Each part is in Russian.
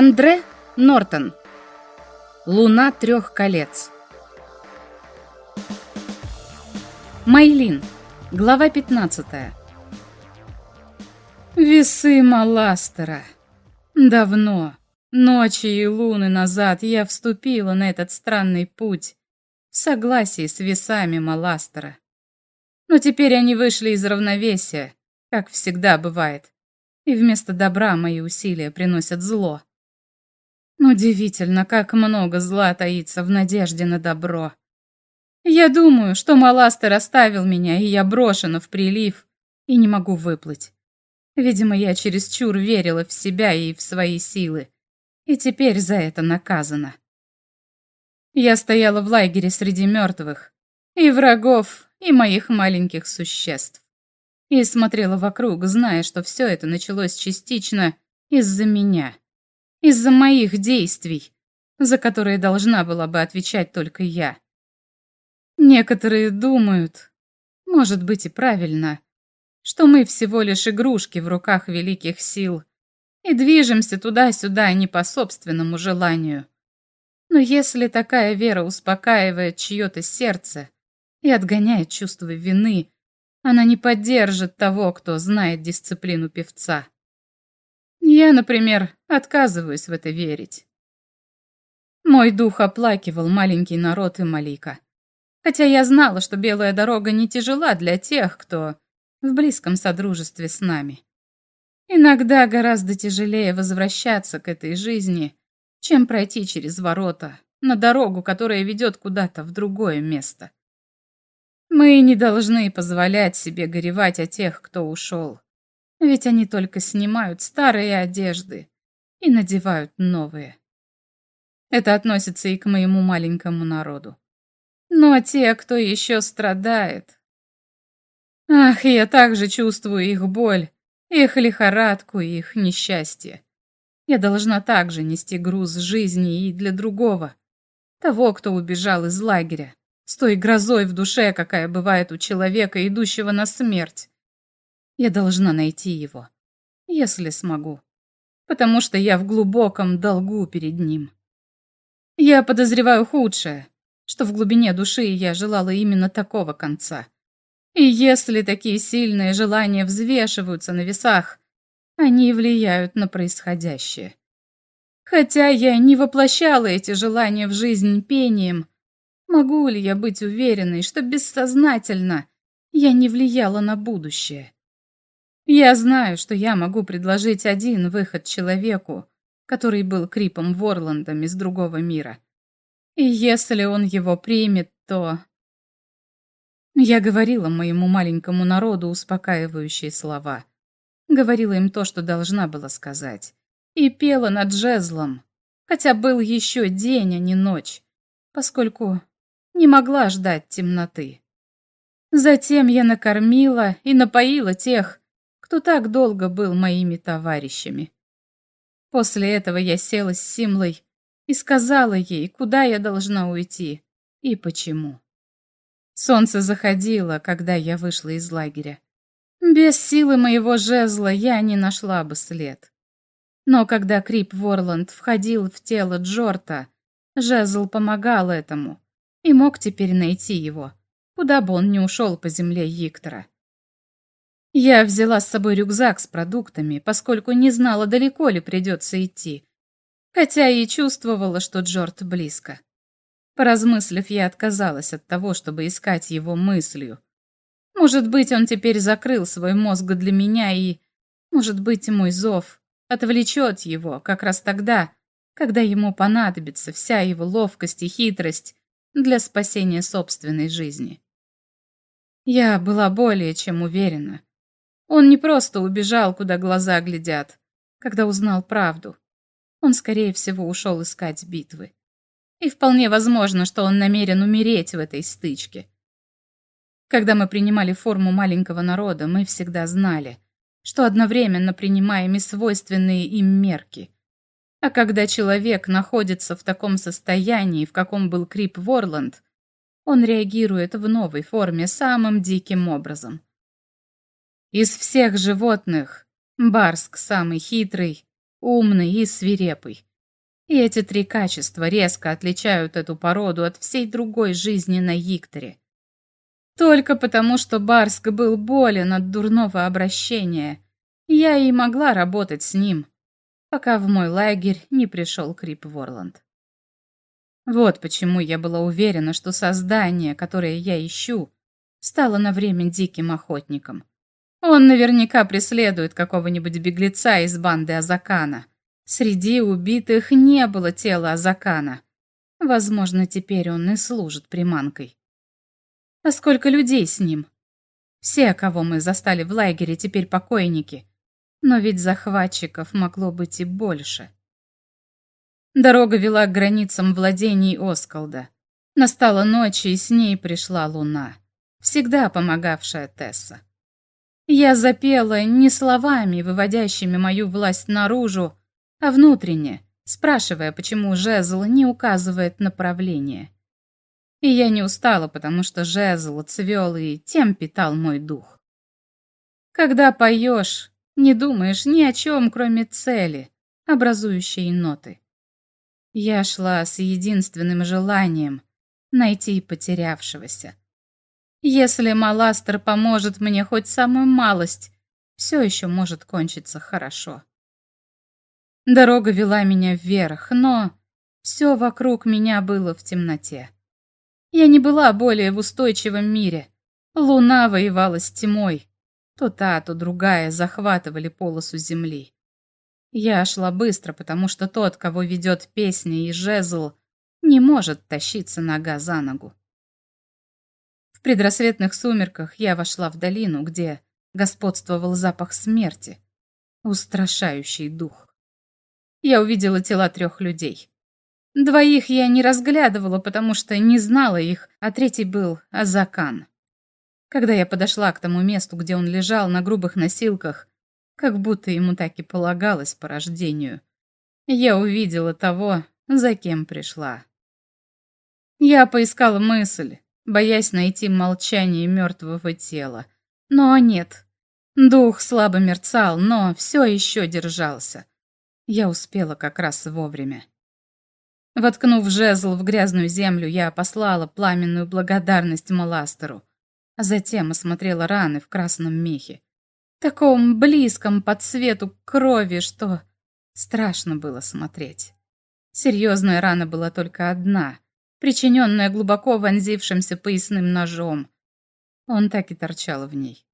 Андре Нортон. Луна трех колец. Майлин. Глава 15. Весы Маластера. Давно, ночи и луны назад я вступила на этот странный путь в согласии с весами Маластера. Но теперь они вышли из равновесия, как всегда бывает, и вместо добра мои усилия приносят зло. Удивительно, как много зла таится в надежде на добро. Я думаю, что Маластер оставил меня, и я брошена в прилив, и не могу выплыть. Видимо, я чересчур верила в себя и в свои силы, и теперь за это наказана. Я стояла в лагере среди мертвых, и врагов, и моих маленьких существ, и смотрела вокруг, зная, что все это началось частично из-за меня. Из-за моих действий, за которые должна была бы отвечать только я. Некоторые думают, может быть и правильно, что мы всего лишь игрушки в руках великих сил и движемся туда-сюда не по собственному желанию. Но если такая вера успокаивает чье-то сердце и отгоняет чувство вины, она не поддержит того, кто знает дисциплину певца. Я, например, отказываюсь в это верить. Мой дух оплакивал маленький народ и Малика. Хотя я знала, что белая дорога не тяжела для тех, кто в близком содружестве с нами. Иногда гораздо тяжелее возвращаться к этой жизни, чем пройти через ворота на дорогу, которая ведет куда-то в другое место. Мы не должны позволять себе горевать о тех, кто ушел. Ведь они только снимают старые одежды и надевают новые. Это относится и к моему маленькому народу. Но те, кто еще страдает... Ах, я также чувствую их боль, их лихорадку и их несчастье. Я должна также нести груз жизни и для другого, того, кто убежал из лагеря, с той грозой в душе, какая бывает у человека, идущего на смерть. Я должна найти его, если смогу, потому что я в глубоком долгу перед ним. Я подозреваю худшее, что в глубине души я желала именно такого конца. И если такие сильные желания взвешиваются на весах, они влияют на происходящее. Хотя я не воплощала эти желания в жизнь пением, могу ли я быть уверенной, что бессознательно я не влияла на будущее? Я знаю, что я могу предложить один выход человеку, который был Крипом Ворландом из другого мира. И если он его примет, то... Я говорила моему маленькому народу успокаивающие слова. Говорила им то, что должна была сказать. И пела над жезлом, хотя был еще день, а не ночь, поскольку не могла ждать темноты. Затем я накормила и напоила тех, кто так долго был моими товарищами. После этого я села с Симлой и сказала ей, куда я должна уйти и почему. Солнце заходило, когда я вышла из лагеря. Без силы моего жезла я не нашла бы след. Но когда Крип Ворланд входил в тело Джорта, жезл помогал этому и мог теперь найти его, куда бы он ни ушел по земле Иктора. Я взяла с собой рюкзак с продуктами, поскольку не знала, далеко ли придется идти, хотя и чувствовала, что Джорд близко. Поразмыслив, я отказалась от того, чтобы искать его мыслью. Может быть, он теперь закрыл свой мозг для меня и, может быть, мой зов отвлечет его как раз тогда, когда ему понадобится вся его ловкость и хитрость для спасения собственной жизни. Я была более чем уверена, он не просто убежал, куда глаза глядят, когда узнал правду. Он, скорее всего, ушел искать битвы. И вполне возможно, что он намерен умереть в этой стычке. Когда мы принимали форму маленького народа, мы всегда знали, что одновременно принимаем и свойственные им мерки. А когда человек находится в таком состоянии, в каком был Крип Ворланд, он реагирует в новой форме самым диким образом. Из всех животных Барск самый хитрый, умный и свирепый. И эти три качества резко отличают эту породу от всей другой жизни на Йикторе. Только потому, что Барск был болен от дурного обращения, я и могла работать с ним, пока в мой лагерь не пришел Крип Ворланд. Вот почему я была уверена, что создание, которое я ищу, стало на время диким охотником. Он наверняка преследует какого-нибудь беглеца из банды Азакана. Среди убитых не было тела Азакана. Возможно, теперь он и служит приманкой. А сколько людей с ним? Все, кого мы застали в лагере, теперь покойники. Но ведь захватчиков могло быть и больше. Дорога вела к границам владений Оскалда. Настала ночь, и с ней пришла луна, всегда помогавшая Тесса. Я запела не словами, выводящими мою власть наружу, а внутренне, спрашивая, почему жезл не указывает направление. И я не устала, потому что жезл цвел и тем питал мой дух. Когда поешь, не думаешь ни о чем, кроме цели, образующей ноты. Я шла с единственным желанием найти потерявшегося. Если Маластер поможет мне хоть самую малость, все еще может кончиться хорошо. Дорога вела меня вверх, но все вокруг меня было в темноте. Я не была более в устойчивом мире. Луна воевала с тьмой. То та, то другая захватывали полосу земли. Я шла быстро, потому что тот, кого ведет песня и жезл, не может тащиться нога за ногу. Предрассветных сумерках я вошла в долину, где господствовал запах смерти, устрашающий дух. Я увидела тела трех людей. Двоих я не разглядывала, потому что не знала их, а третий был Азакан. Когда я подошла к тому месту, где он лежал на грубых носилках, как будто ему так и полагалось по рождению, я увидела того, за кем пришла. Я поискала мысль, боясь найти молчание мертвого тела. Но нет. Дух слабо мерцал, но все еще держался. Я успела как раз вовремя. Воткнув жезл в грязную землю, я послала пламенную благодарность Маластеру, а затем осмотрела раны в красном мехе. Таком близком по цвету крови, что страшно было смотреть. Серьезная рана была только одна, причиненная глубоко вонзившимся поясным ножом. Он так и торчал в ней.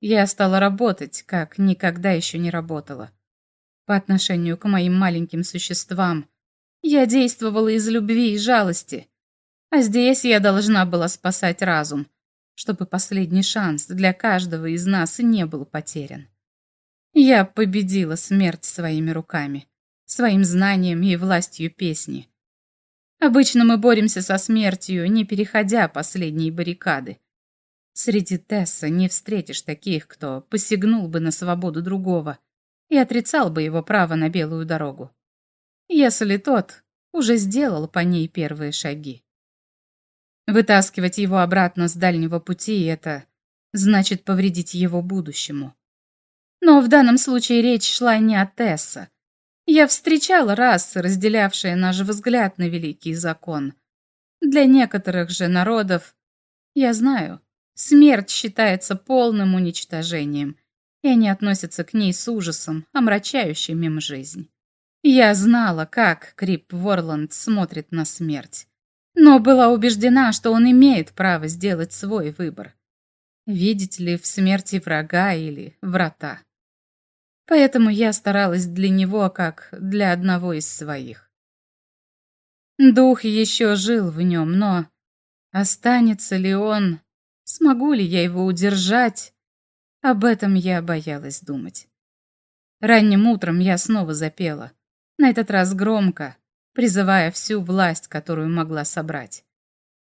Я стала работать, как никогда еще не работала. По отношению к моим маленьким существам, я действовала из любви и жалости. А здесь я должна была спасать разум, чтобы последний шанс для каждого из нас не был потерян. Я победила смерть своими руками, своим знанием и властью песни. Обычно мы боремся со смертью, не переходя последние баррикады. Среди Тесса не встретишь таких, кто посягнул бы на свободу другого и отрицал бы его право на белую дорогу если тот уже сделал по ней первые шаги. Вытаскивать его обратно с дальнего пути — это значит повредить его будущему. Но в данном случае речь шла не о Тесса. Я встречала расы, разделявшие наш взгляд на великий закон. Для некоторых же народов, я знаю, смерть считается полным уничтожением, и они относятся к ней с ужасом, омрачающим им жизнь. Я знала, как Крип Ворланд смотрит на смерть, но была убеждена, что он имеет право сделать свой выбор. Видеть ли в смерти врага или врата. Поэтому я старалась для него, как для одного из своих. Дух еще жил в нем, но останется ли он, смогу ли я его удержать, об этом я боялась думать. Ранним утром я снова запела — на этот раз громко, призывая всю власть, которую могла собрать.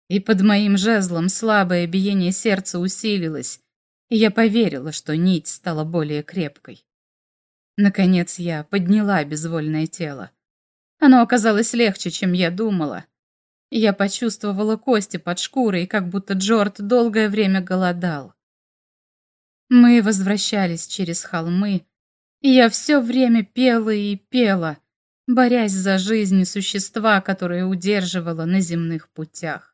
И под моим жезлом слабое биение сердца усилилось, и я поверила, что нить стала более крепкой. Наконец я подняла безвольное тело. Оно оказалось легче, чем я думала. Я почувствовала кости под шкурой, как будто Джорд долгое время голодал. Мы возвращались через холмы, я все время пела и пела, борясь за жизнь существа, которое удерживало на земных путях.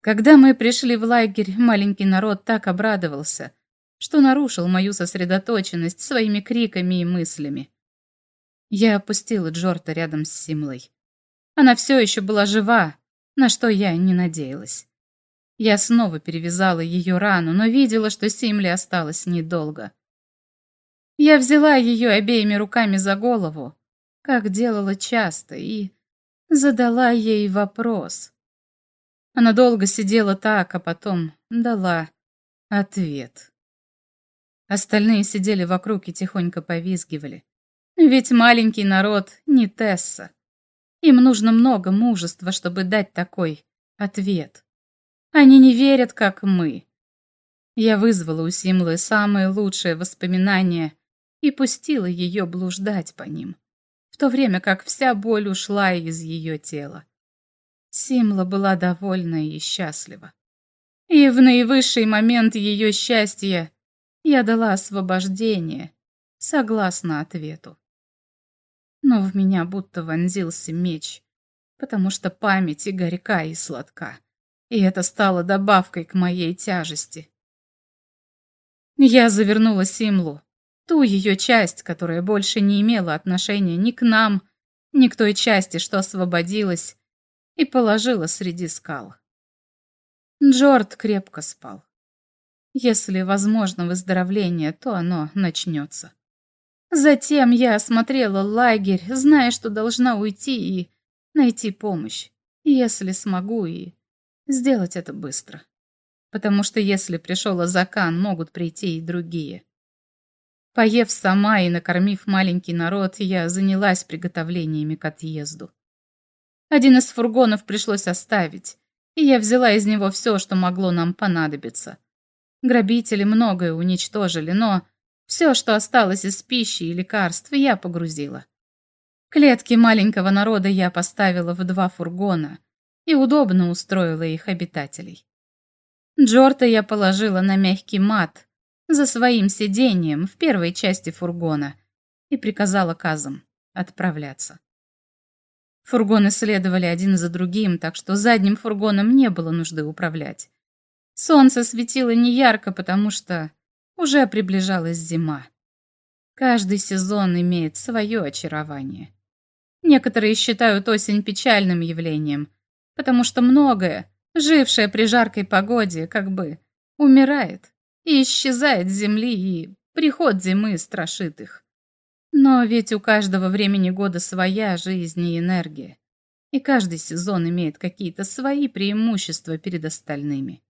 Когда мы пришли в лагерь, маленький народ так обрадовался, что нарушил мою сосредоточенность своими криками и мыслями. Я опустила Джорта рядом с Симлой. Она все еще была жива, на что я не надеялась. Я снова перевязала ее рану, но видела, что Симле осталось недолго. Я взяла ее обеими руками за голову, как делала часто, и задала ей вопрос. Она долго сидела так, а потом дала ответ. Остальные сидели вокруг и тихонько повизгивали. Ведь маленький народ не Тесса. Им нужно много мужества, чтобы дать такой ответ. Они не верят, как мы. Я вызвала у Симлы самые лучшие воспоминания и пустила ее блуждать по ним, в то время как вся боль ушла из ее тела. Симла была довольна и счастлива. И в наивысший момент ее счастья я дала освобождение, согласно ответу. Но в меня будто вонзился меч, потому что память и горька, и сладка и это стало добавкой к моей тяжести. Я завернула Симлу, ту ее часть, которая больше не имела отношения ни к нам, ни к той части, что освободилась, и положила среди скал. Джорд крепко спал. Если возможно выздоровление, то оно начнется. Затем я осмотрела лагерь, зная, что должна уйти и найти помощь, если смогу, и сделать это быстро. Потому что если пришел Азакан, могут прийти и другие. Поев сама и накормив маленький народ, я занялась приготовлениями к отъезду. Один из фургонов пришлось оставить, и я взяла из него все, что могло нам понадобиться. Грабители многое уничтожили, но все, что осталось из пищи и лекарств, я погрузила. Клетки маленького народа я поставила в два фургона, и удобно устроила их обитателей. Джорта я положила на мягкий мат за своим сиденьем в первой части фургона и приказала казам отправляться. Фургоны следовали один за другим, так что задним фургоном не было нужды управлять. Солнце светило неярко, потому что уже приближалась зима. Каждый сезон имеет свое очарование. Некоторые считают осень печальным явлением, потому что многое, жившее при жаркой погоде, как бы умирает и исчезает с земли, и приход зимы страшит их. Но ведь у каждого времени года своя жизнь и энергия, и каждый сезон имеет какие-то свои преимущества перед остальными.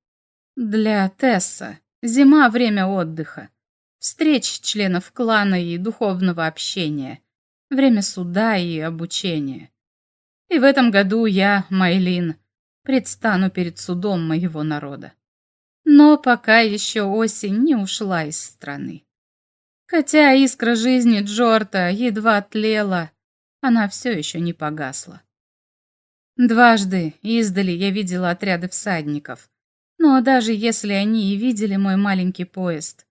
Для Тесса зима — время отдыха, встреч членов клана и духовного общения, время суда и обучения. И в этом году я, Майлин, предстану перед судом моего народа. Но пока еще осень не ушла из страны. Хотя искра жизни Джорта едва тлела, она все еще не погасла. Дважды издали я видела отряды всадников, но даже если они и видели мой маленький поезд,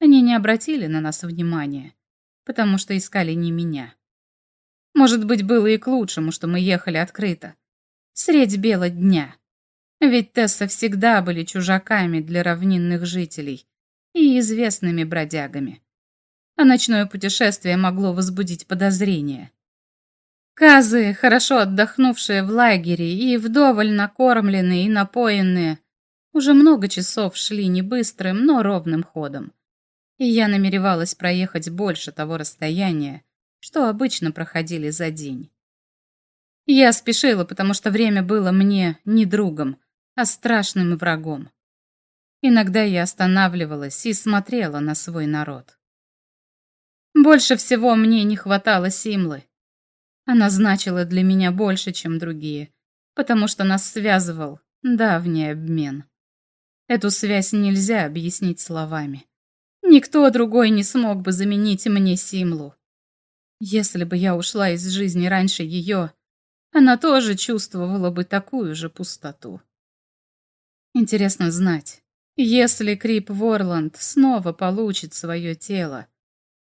они не обратили на нас внимания, потому что искали не меня. Может быть, было и к лучшему, что мы ехали открыто. Средь бела дня. Ведь Тесса всегда были чужаками для равнинных жителей и известными бродягами. А ночное путешествие могло возбудить подозрения. Казы, хорошо отдохнувшие в лагере и вдоволь накормленные и напоенные, уже много часов шли не быстрым, но ровным ходом. И я намеревалась проехать больше того расстояния, что обычно проходили за день. Я спешила, потому что время было мне не другом, а страшным врагом. Иногда я останавливалась и смотрела на свой народ. Больше всего мне не хватало Симлы. Она значила для меня больше, чем другие, потому что нас связывал давний обмен. Эту связь нельзя объяснить словами. Никто другой не смог бы заменить мне Симлу. Если бы я ушла из жизни раньше ее, она тоже чувствовала бы такую же пустоту. Интересно знать, если Крип Ворланд снова получит свое тело,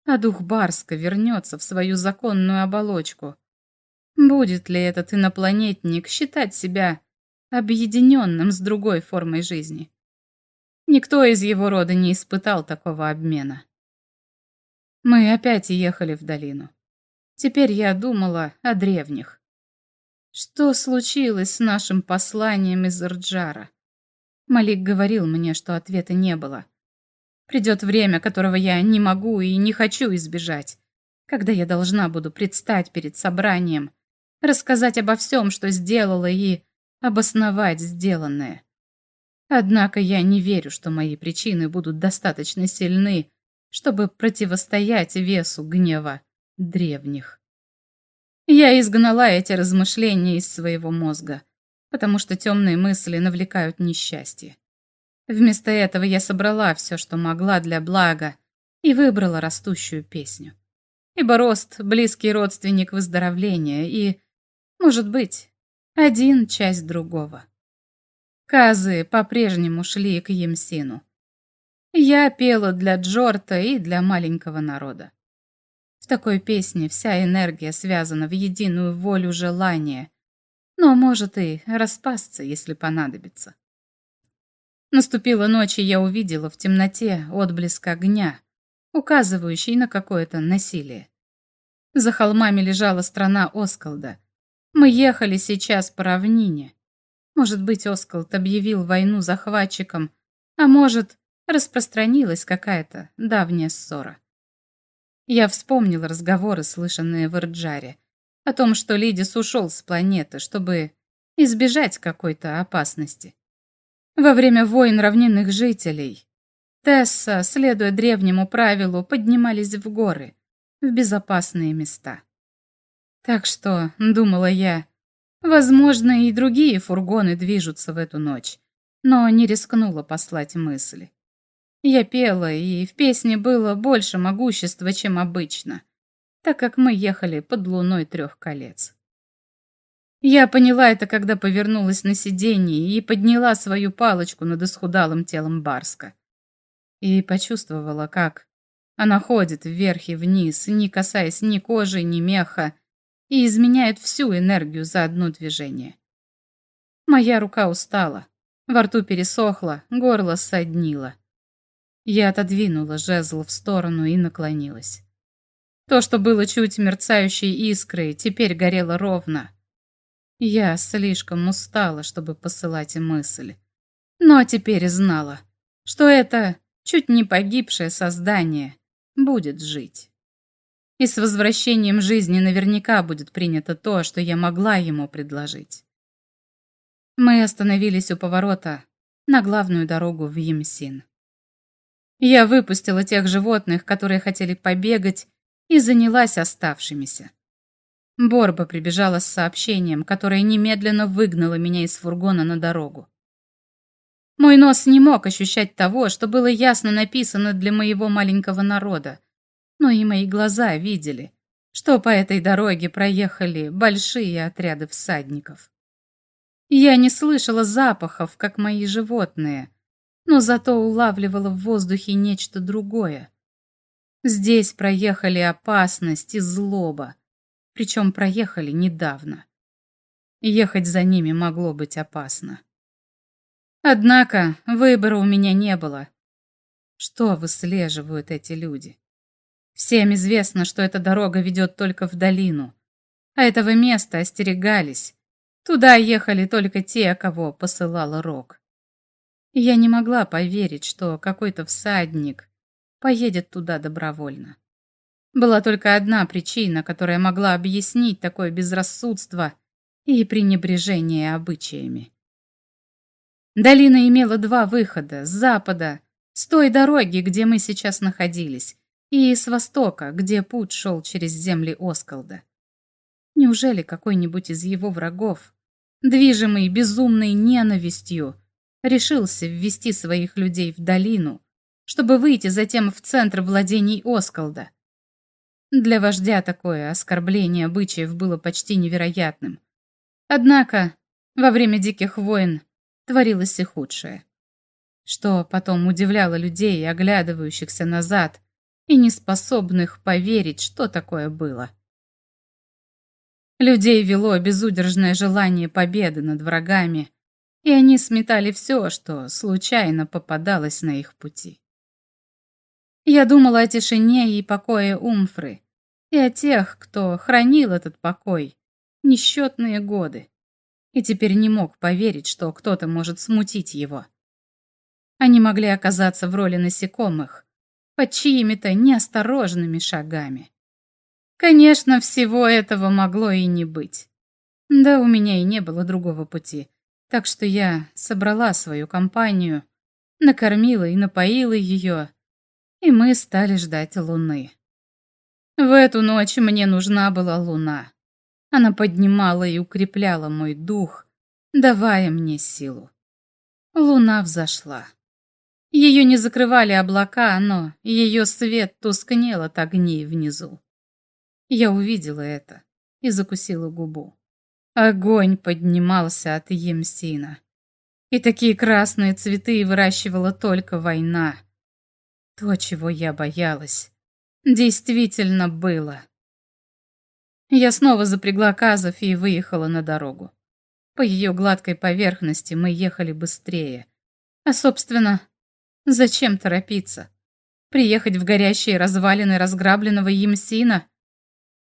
а дух Барска вернется в свою законную оболочку. Будет ли этот инопланетник считать себя объединенным с другой формой жизни? Никто из его рода не испытал такого обмена. Мы опять ехали в долину. Теперь я думала о древних. Что случилось с нашим посланием из Рджара? Малик говорил мне, что ответа не было. Придет время, которого я не могу и не хочу избежать, когда я должна буду предстать перед собранием, рассказать обо всем, что сделала, и обосновать сделанное. Однако я не верю, что мои причины будут достаточно сильны, чтобы противостоять весу гнева древних. Я изгнала эти размышления из своего мозга, потому что темные мысли навлекают несчастье. Вместо этого я собрала все, что могла для блага, и выбрала растущую песню. Ибо рост — близкий родственник выздоровления, и, может быть, один часть другого. Казы по-прежнему шли к Емсину. Я пела для Джорта и для маленького народа. В такой песне вся энергия связана в единую волю желания, но может и распасться, если понадобится. Наступила ночь, и я увидела в темноте отблеск огня, указывающий на какое-то насилие. За холмами лежала страна Оскалда. Мы ехали сейчас по равнине. Может быть, Оскалд объявил войну захватчикам, а может, распространилась какая-то давняя ссора. Я вспомнил разговоры, слышанные в Ирджаре, о том, что Лидис ушел с планеты, чтобы избежать какой-то опасности. Во время войн равнинных жителей Тесса, следуя древнему правилу, поднимались в горы, в безопасные места. Так что, думала я, возможно, и другие фургоны движутся в эту ночь, но не рискнула послать мысли. Я пела, и в песне было больше могущества, чем обычно, так как мы ехали под луной трех колец. Я поняла это, когда повернулась на сиденье и подняла свою палочку над исхудалым телом Барска. И почувствовала, как она ходит вверх и вниз, не касаясь ни кожи, ни меха, и изменяет всю энергию за одно движение. Моя рука устала, во рту пересохла, горло соднило. Я отодвинула жезл в сторону и наклонилась. То, что было чуть мерцающей искрой, теперь горело ровно. Я слишком устала, чтобы посылать мысли. Но теперь знала, что это чуть не погибшее создание будет жить. И с возвращением жизни наверняка будет принято то, что я могла ему предложить. Мы остановились у поворота на главную дорогу в Емсин. Я выпустила тех животных, которые хотели побегать, и занялась оставшимися. Борба прибежала с сообщением, которое немедленно выгнало меня из фургона на дорогу. Мой нос не мог ощущать того, что было ясно написано для моего маленького народа, но и мои глаза видели, что по этой дороге проехали большие отряды всадников. Я не слышала запахов, как мои животные, но зато улавливала в воздухе нечто другое. Здесь проехали опасность и злоба, причем проехали недавно. Ехать за ними могло быть опасно. Однако выбора у меня не было. Что выслеживают эти люди? Всем известно, что эта дорога ведет только в долину, а этого места остерегались. Туда ехали только те, кого посылала Рок. Я не могла поверить, что какой-то всадник поедет туда добровольно. Была только одна причина, которая могла объяснить такое безрассудство и пренебрежение обычаями. Долина имела два выхода – с запада, с той дороги, где мы сейчас находились, и с востока, где путь шел через земли Оскалда. Неужели какой-нибудь из его врагов, движимый безумной ненавистью, решился ввести своих людей в долину, чтобы выйти затем в центр владений Оскалда. Для вождя такое оскорбление обычаев было почти невероятным. Однако во время диких войн творилось и худшее. Что потом удивляло людей, оглядывающихся назад, и не способных поверить, что такое было. Людей вело безудержное желание победы над врагами, и они сметали все, что случайно попадалось на их пути. Я думала о тишине и покое Умфры, и о тех, кто хранил этот покой несчетные годы, и теперь не мог поверить, что кто-то может смутить его. Они могли оказаться в роли насекомых, под чьими-то неосторожными шагами. Конечно, всего этого могло и не быть. Да у меня и не было другого пути, так что я собрала свою компанию, накормила и напоила ее, и мы стали ждать луны. В эту ночь мне нужна была луна. Она поднимала и укрепляла мой дух, давая мне силу. Луна взошла. Ее не закрывали облака, но ее свет тускнел от огней внизу. Я увидела это и закусила губу. Огонь поднимался от Емсина. И такие красные цветы выращивала только война. То, чего я боялась, действительно было. Я снова запрягла Казов и выехала на дорогу. По ее гладкой поверхности мы ехали быстрее. А, собственно, Зачем торопиться? Приехать в горящие развалины разграбленного Емсина?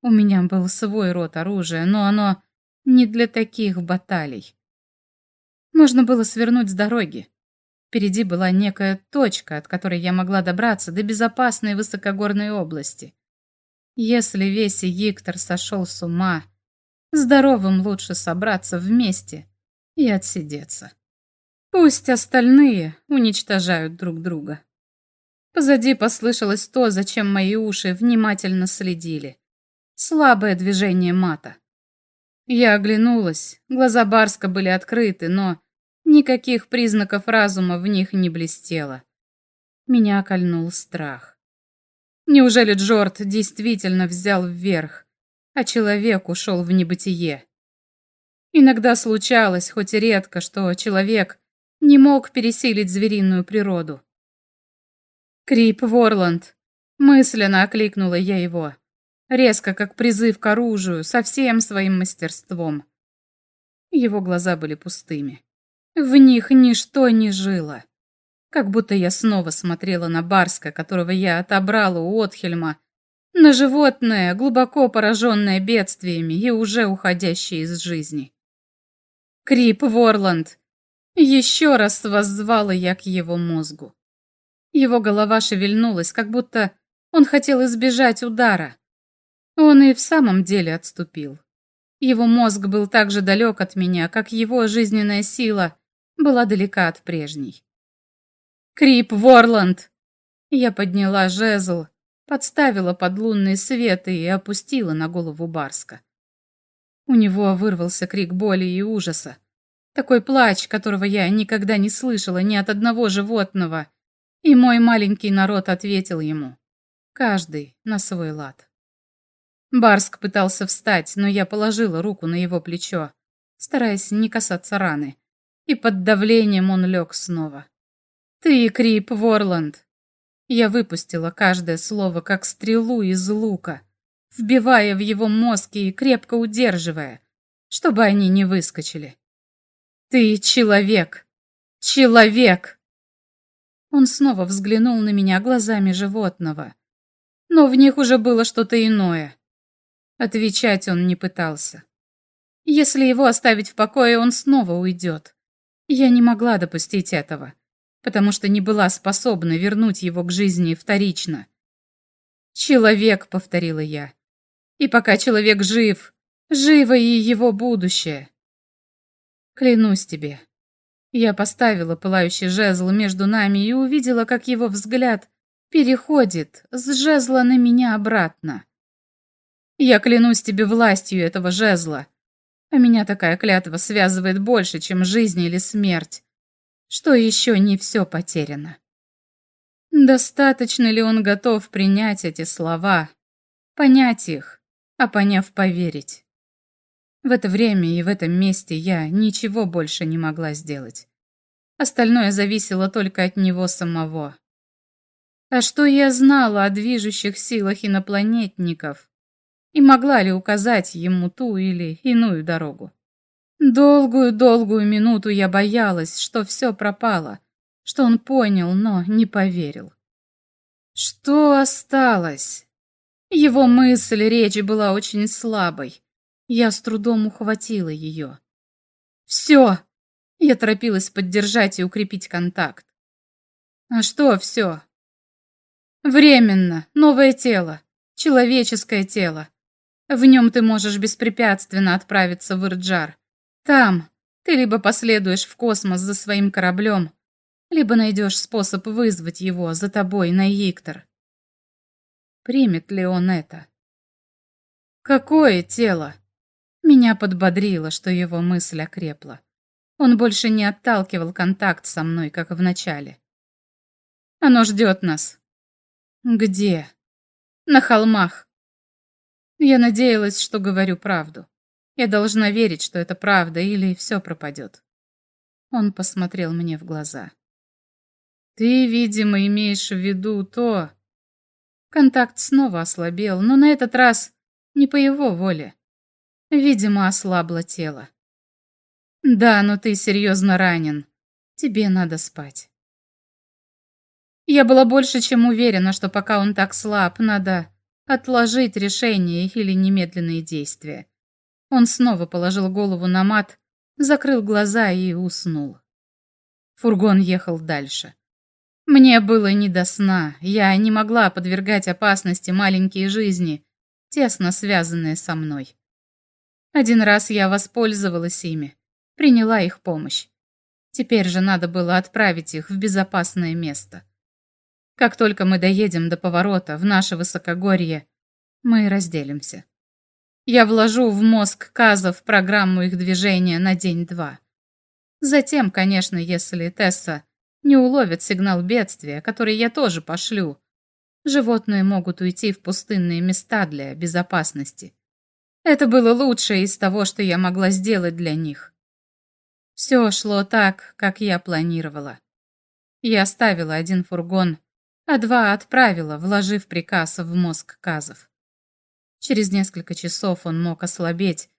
У меня был свой род оружия, но оно не для таких баталий. Можно было свернуть с дороги. Впереди была некая точка, от которой я могла добраться до безопасной высокогорной области. Если весь Иктор сошел с ума, здоровым лучше собраться вместе и отсидеться. Пусть остальные уничтожают друг друга. Позади послышалось то, зачем мои уши внимательно следили. Слабое движение мата. Я оглянулась, глаза Барска были открыты, но никаких признаков разума в них не блестело. Меня кольнул страх. Неужели Джорд действительно взял вверх, а человек ушел в небытие? Иногда случалось, хоть и редко, что человек не мог пересилить звериную природу. «Крип Ворланд!» — мысленно окликнула я его. Резко, как призыв к оружию, со всем своим мастерством. Его глаза были пустыми. В них ничто не жило. Как будто я снова смотрела на Барска, которого я отобрала у Отхельма, на животное, глубоко пораженное бедствиями и уже уходящее из жизни. Крип Ворланд, еще раз воззвала я к его мозгу. Его голова шевельнулась, как будто он хотел избежать удара. Он и в самом деле отступил. Его мозг был так же далек от меня, как его жизненная сила была далека от прежней. «Крип Ворланд!» Я подняла жезл, подставила под лунный свет и опустила на голову Барска. У него вырвался крик боли и ужаса. Такой плач, которого я никогда не слышала ни от одного животного. И мой маленький народ ответил ему. Каждый на свой лад. Барск пытался встать, но я положила руку на его плечо, стараясь не касаться раны. И под давлением он лег снова. «Ты, Крип Ворланд!» Я выпустила каждое слово, как стрелу из лука, вбивая в его мозг и крепко удерживая, чтобы они не выскочили. «Ты человек! Человек!» Он снова взглянул на меня глазами животного, но в них уже было что-то иное. Отвечать он не пытался. Если его оставить в покое, он снова уйдет. Я не могла допустить этого, потому что не была способна вернуть его к жизни вторично. «Человек», — повторила я. «И пока человек жив, живо и его будущее». Клянусь тебе. Я поставила пылающий жезл между нами и увидела, как его взгляд переходит с жезла на меня обратно. Я клянусь тебе властью этого жезла. А меня такая клятва связывает больше, чем жизнь или смерть. Что еще не все потеряно. Достаточно ли он готов принять эти слова, понять их, а поняв поверить? В это время и в этом месте я ничего больше не могла сделать. Остальное зависело только от него самого. А что я знала о движущих силах инопланетников? И могла ли указать ему ту или иную дорогу? Долгую-долгую минуту я боялась, что все пропало, что он понял, но не поверил. Что осталось? Его мысль, речь была очень слабой. Я с трудом ухватила ее. «Все!» Я торопилась поддержать и укрепить контакт. «А что все?» «Временно, новое тело, человеческое тело. В нем ты можешь беспрепятственно отправиться в Ирджар. Там ты либо последуешь в космос за своим кораблем, либо найдешь способ вызвать его за тобой на Иктор. Примет ли он это? Какое тело? Меня подбодрило, что его мысль окрепла. Он больше не отталкивал контакт со мной, как в начале. Оно ждет нас. Где? На холмах. Я надеялась, что говорю правду. Я должна верить, что это правда, или все пропадет. Он посмотрел мне в глаза. Ты, видимо, имеешь в виду то... Контакт снова ослабел, но на этот раз не по его воле. Видимо, ослабло тело. Да, но ты серьезно ранен. Тебе надо спать. Я была больше чем уверена, что пока он так слаб, надо отложить решение или немедленные действия. Он снова положил голову на мат, закрыл глаза и уснул. Фургон ехал дальше. Мне было не до сна, я не могла подвергать опасности маленькие жизни, тесно связанные со мной. Один раз я воспользовалась ими, приняла их помощь. Теперь же надо было отправить их в безопасное место. Как только мы доедем до поворота в наше высокогорье, мы разделимся. Я вложу в мозг Казов программу их движения на день-два. Затем, конечно, если Тесса не уловит сигнал бедствия, который я тоже пошлю, животные могут уйти в пустынные места для безопасности. Это было лучшее из того, что я могла сделать для них. Все шло так, как я планировала. Я оставила один фургон, а два отправила, вложив приказ в мозг Казов. Через несколько часов он мог ослабеть,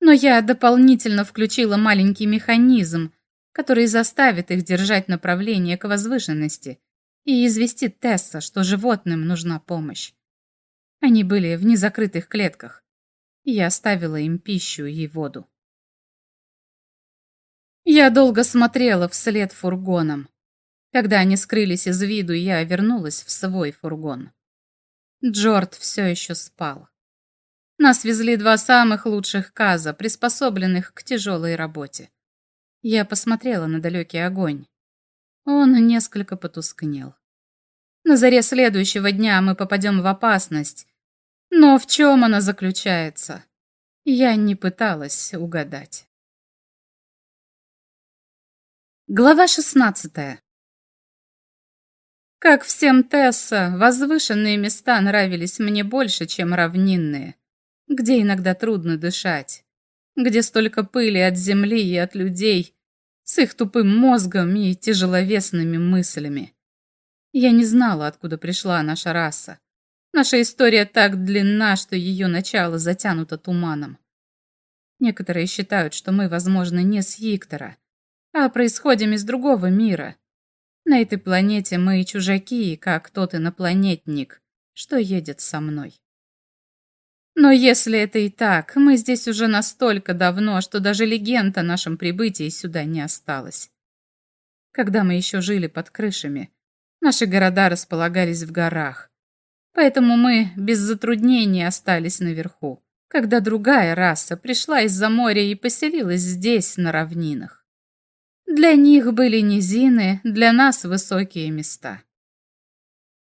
но я дополнительно включила маленький механизм, который заставит их держать направление к возвышенности и известит Тесса, что животным нужна помощь. Они были в незакрытых клетках. Я оставила им пищу и воду. Я долго смотрела вслед фургонам. Когда они скрылись из виду, я вернулась в свой фургон. Джорд все еще спал. Нас везли два самых лучших каза, приспособленных к тяжелой работе. Я посмотрела на далекий огонь. Он несколько потускнел. На заре следующего дня мы попадем в опасность. Но в чем она заключается? Я не пыталась угадать. Глава шестнадцатая. Как всем Тесса, возвышенные места нравились мне больше, чем равнинные где иногда трудно дышать, где столько пыли от земли и от людей, с их тупым мозгом и тяжеловесными мыслями. Я не знала, откуда пришла наша раса. Наша история так длинна, что ее начало затянуто туманом. Некоторые считают, что мы, возможно, не с Иктора, а происходим из другого мира. На этой планете мы чужаки, как тот инопланетник, что едет со мной. Но если это и так, мы здесь уже настолько давно, что даже легенд о нашем прибытии сюда не осталось. Когда мы еще жили под крышами, наши города располагались в горах. Поэтому мы без затруднений остались наверху, когда другая раса пришла из-за моря и поселилась здесь, на равнинах. Для них были низины, для нас высокие места.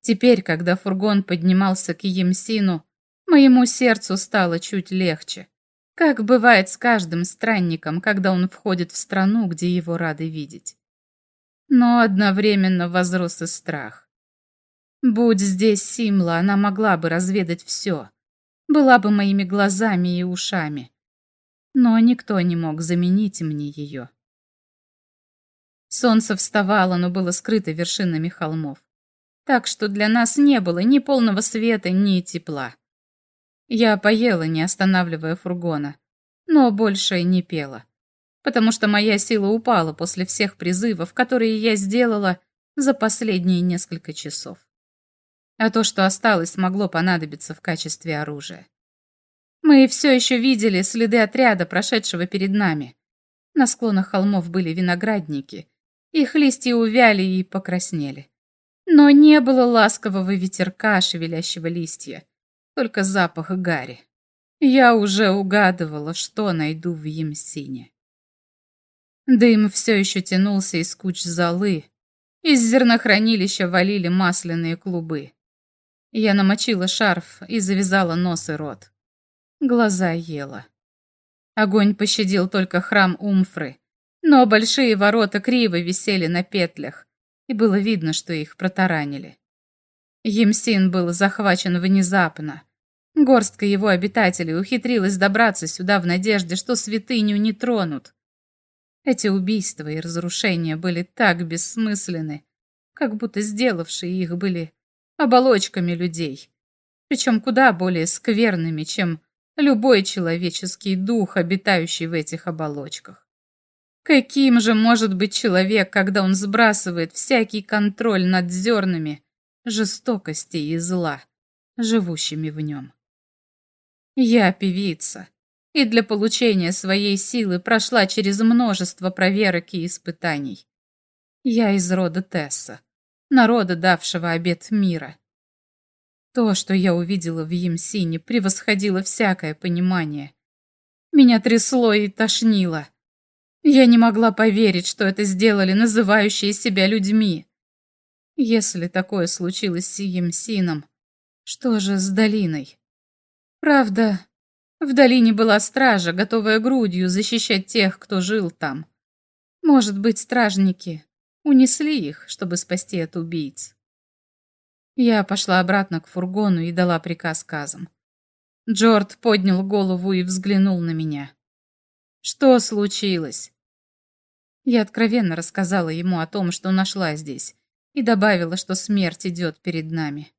Теперь, когда фургон поднимался к Емсину, Моему сердцу стало чуть легче, как бывает с каждым странником, когда он входит в страну, где его рады видеть. Но одновременно возрос и страх. Будь здесь Симла, она могла бы разведать все, была бы моими глазами и ушами. Но никто не мог заменить мне ее. Солнце вставало, но было скрыто вершинами холмов. так что для нас не было ни полного света, ни тепла. Я поела, не останавливая фургона, но больше не пела, потому что моя сила упала после всех призывов, которые я сделала за последние несколько часов. А то, что осталось, могло понадобиться в качестве оружия. Мы все еще видели следы отряда, прошедшего перед нами. На склонах холмов были виноградники. Их листья увяли и покраснели. Но не было ласкового ветерка, шевелящего листья, только запах гари. Я уже угадывала, что найду в Емсине. Дым все еще тянулся из куч золы. Из зернохранилища валили масляные клубы. Я намочила шарф и завязала нос и рот. Глаза ела. Огонь пощадил только храм Умфры, но большие ворота криво висели на петлях, и было видно, что их протаранили. Емсин был захвачен внезапно. Горстка его обитателей ухитрилась добраться сюда в надежде, что святыню не тронут. Эти убийства и разрушения были так бессмысленны, как будто сделавшие их были оболочками людей, причем куда более скверными, чем любой человеческий дух, обитающий в этих оболочках. Каким же может быть человек, когда он сбрасывает всякий контроль над зернами жестокости и зла, живущими в нем? Я певица, и для получения своей силы прошла через множество проверок и испытаний. Я из рода Тесса, народа, давшего обет мира. То, что я увидела в Емсине, превосходило всякое понимание. Меня трясло и тошнило. Я не могла поверить, что это сделали называющие себя людьми. Если такое случилось с Емсином, что же с долиной? Правда, в долине была стража, готовая грудью защищать тех, кто жил там. Может быть, стражники унесли их, чтобы спасти от убийц. Я пошла обратно к фургону и дала приказ казам. Джорд поднял голову и взглянул на меня. «Что случилось?» Я откровенно рассказала ему о том, что нашла здесь, и добавила, что смерть идет перед нами.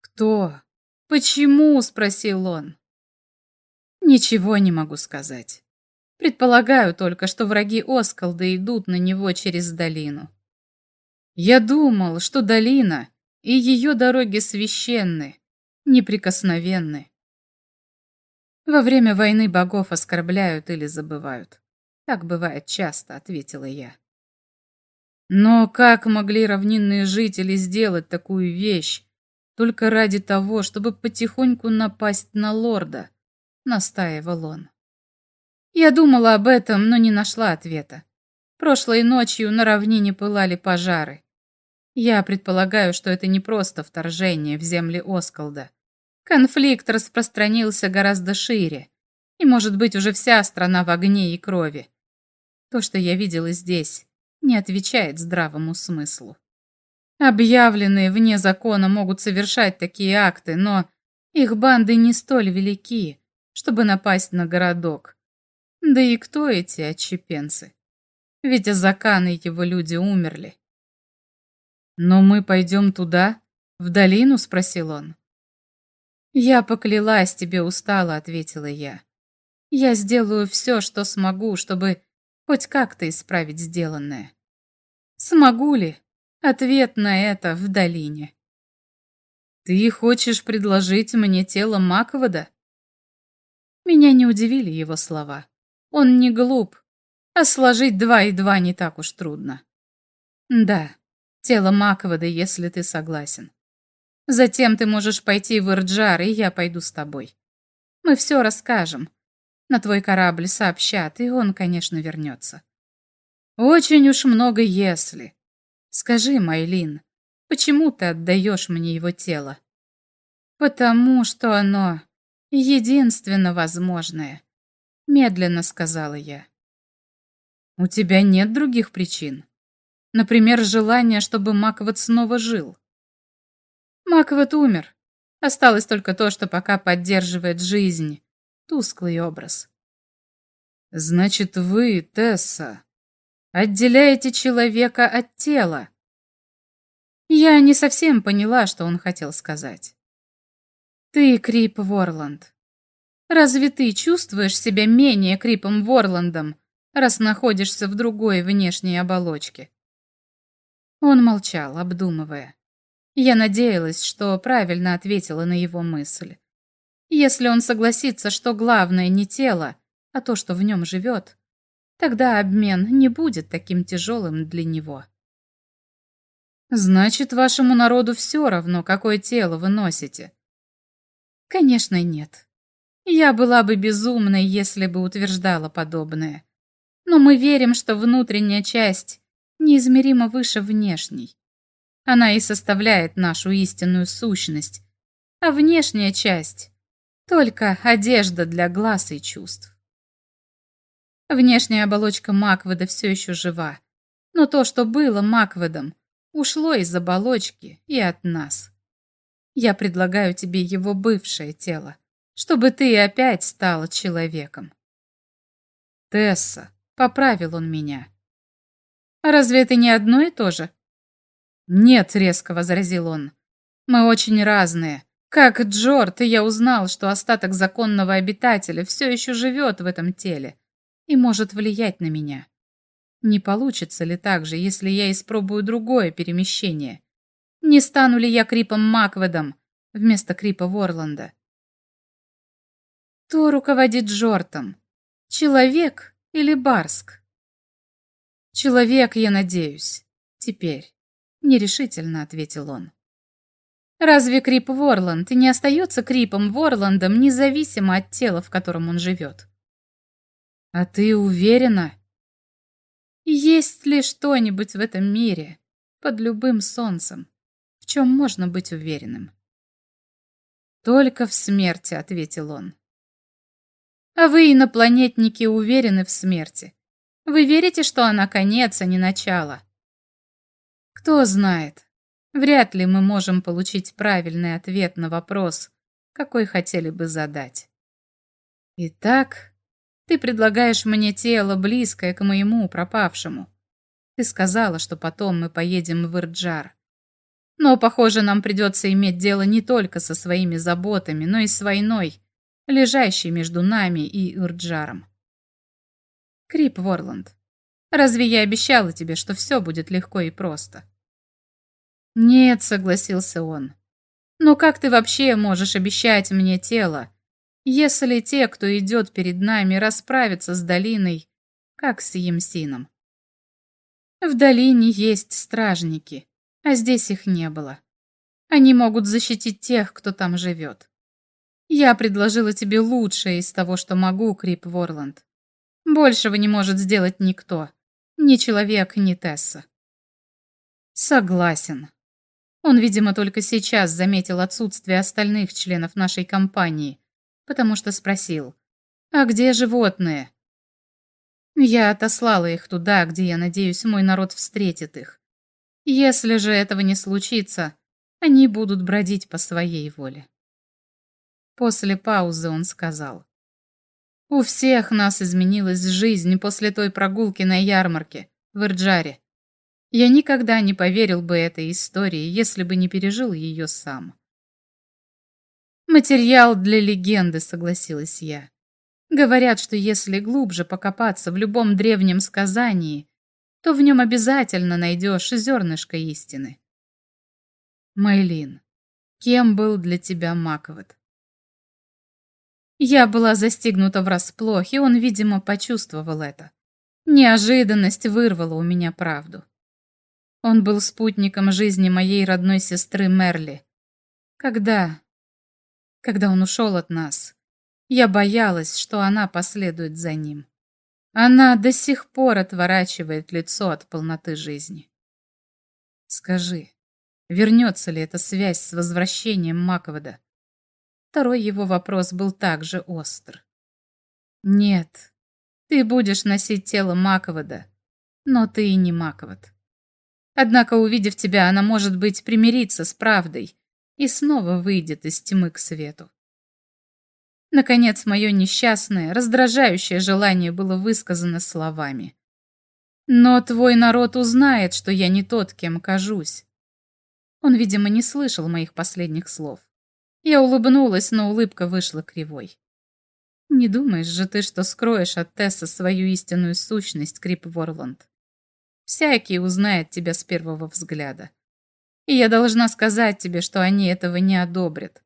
«Кто? Почему?» — спросил он. «Ничего не могу сказать. Предполагаю только, что враги Оскалда идут на него через долину. Я думал, что долина и ее дороги священны, неприкосновенны. Во время войны богов оскорбляют или забывают. Так бывает часто, ответила я. Но как могли равнинные жители сделать такую вещь только ради того, чтобы потихоньку напасть на лорда? Настаивал он. Я думала об этом, но не нашла ответа. Прошлой ночью на равнине пылали пожары. Я предполагаю, что это не просто вторжение в земли Осколда. Конфликт распространился гораздо шире, и, может быть, уже вся страна в огне и крови. То, что я видела здесь, не отвечает здравому смыслу. Объявленные вне закона могут совершать такие акты, но их банды не столь велики, чтобы напасть на городок. Да и кто эти отщепенцы? Ведь Азакан и его люди умерли. «Но мы пойдем туда, в долину?» — спросил он. «Я поклялась тебе устала», — ответила я. «Я сделаю все, что смогу, чтобы хоть как-то исправить сделанное. Смогу ли? Ответ на это в долине». «Ты хочешь предложить мне тело Маковода?» Меня не удивили его слова. Он не глуп, а сложить два и два не так уж трудно. Да, Тело Маковода, если ты согласен. Затем ты можешь пойти в Ирджар, и я пойду с тобой. Мы все расскажем. На твой корабль сообщат, и он, конечно, вернется. Очень уж много «если». Скажи, Майлин, почему ты отдаешь мне его тело? Потому что оно единственно возможное, медленно сказала я. У тебя нет других причин? Например, желание, чтобы Маковот снова жил. Маковот умер. Осталось только то, что пока поддерживает жизнь. Тусклый образ. Значит, вы, Тесса, отделяете человека от тела. Я не совсем поняла, что он хотел сказать. Ты Крип Ворланд. Разве ты чувствуешь себя менее Крипом Ворландом, раз находишься в другой внешней оболочке? Он молчал, обдумывая. Я надеялась, что правильно ответила на его мысль. Если он согласится, что главное не тело, а то, что в нем живет, тогда обмен не будет таким тяжелым для него. Значит, вашему народу все равно, какое тело вы носите? Конечно, нет. Я была бы безумной, если бы утверждала подобное. Но мы верим, что внутренняя часть неизмеримо выше внешней. Она и составляет нашу истинную сущность, а внешняя часть — только одежда для глаз и чувств. Внешняя оболочка Макведа все еще жива, но то, что было Макведом, ушло из оболочки и от нас. Я предлагаю тебе его бывшее тело, чтобы ты опять стала человеком. Тесса, поправил он меня. Разве это не одно и то же? Нет, резко возразил он. Мы очень разные. Как Джорд, я узнал, что остаток законного обитателя все еще живет в этом теле и может влиять на меня. Не получится ли так же, если я испробую другое перемещение? Не стану ли я Крипом Макведом вместо Крипа Ворланда? Кто руководит Джортом? Человек или Барск? Человек, я надеюсь. Теперь. Нерешительно ответил он. Разве Крип Ворланд не остается Крипом Ворландом, независимо от тела, в котором он живет? А ты уверена? Есть ли что-нибудь в этом мире, под любым солнцем, в чем можно быть уверенным? Только в смерти, ответил он. А вы, инопланетники, уверены в смерти. Вы верите, что она конец, а не начало? Кто знает. Вряд ли мы можем получить правильный ответ на вопрос, какой хотели бы задать. Итак, ты предлагаешь мне тело, близкое к моему пропавшему. Ты сказала, что потом мы поедем в Ирджар. Но, похоже, нам придется иметь дело не только со своими заботами, но и с войной, лежащей между нами и Ирджаром. Крип Ворланд, разве я обещала тебе, что все будет легко и просто? Нет, согласился он. Но как ты вообще можешь обещать мне тело, если те, кто идет перед нами, расправятся с долиной, как с Емсином. В долине есть стражники, а здесь их не было. Они могут защитить тех, кто там живет. Я предложила тебе лучшее из того, что могу, Крип Ворланд. Большего не может сделать никто. Ни человек, ни Тесса. Согласен. Он, видимо, только сейчас заметил отсутствие остальных членов нашей компании, потому что спросил, «А где животные?» Я отослала их туда, где, я надеюсь, мой народ встретит их. Если же этого не случится, они будут бродить по своей воле. После паузы он сказал, «У всех нас изменилась жизнь после той прогулки на ярмарке в Ирджаре. Я никогда не поверил бы этой истории, если бы не пережил ее сам. Материал для легенды, согласилась я. Говорят, что если глубже покопаться в любом древнем сказании, то в нем обязательно найдешь зернышко истины. Майлин, кем был для тебя Маковод? Я была застигнута врасплох, и он, видимо, почувствовал это. Неожиданность вырвала у меня правду. Он был спутником жизни моей родной сестры Мерли. Когда когда он ушел от нас. Я боялась, что она последует за ним. Она до сих пор отворачивает лицо от полноты жизни. Скажи, вернется ли эта связь с возвращением Маковода? Второй его вопрос был также остр. Нет, ты будешь носить тело Маковода, но ты и не Маковод. Однако, увидев тебя, она, может быть, примириться с правдой и снова выйдет из тьмы к свету. Наконец, мое несчастное, раздражающее желание было высказано словами. «Но твой народ узнает, что я не тот, кем кажусь. Он, видимо, не слышал моих последних слов. Я улыбнулась, но улыбка вышла кривой. Не думаешь же ты, что скроешь от Тесса свою истинную сущность, Крип Ворланд? Всякий узнает тебя с первого взгляда. И я должна сказать тебе, что они этого не одобрят.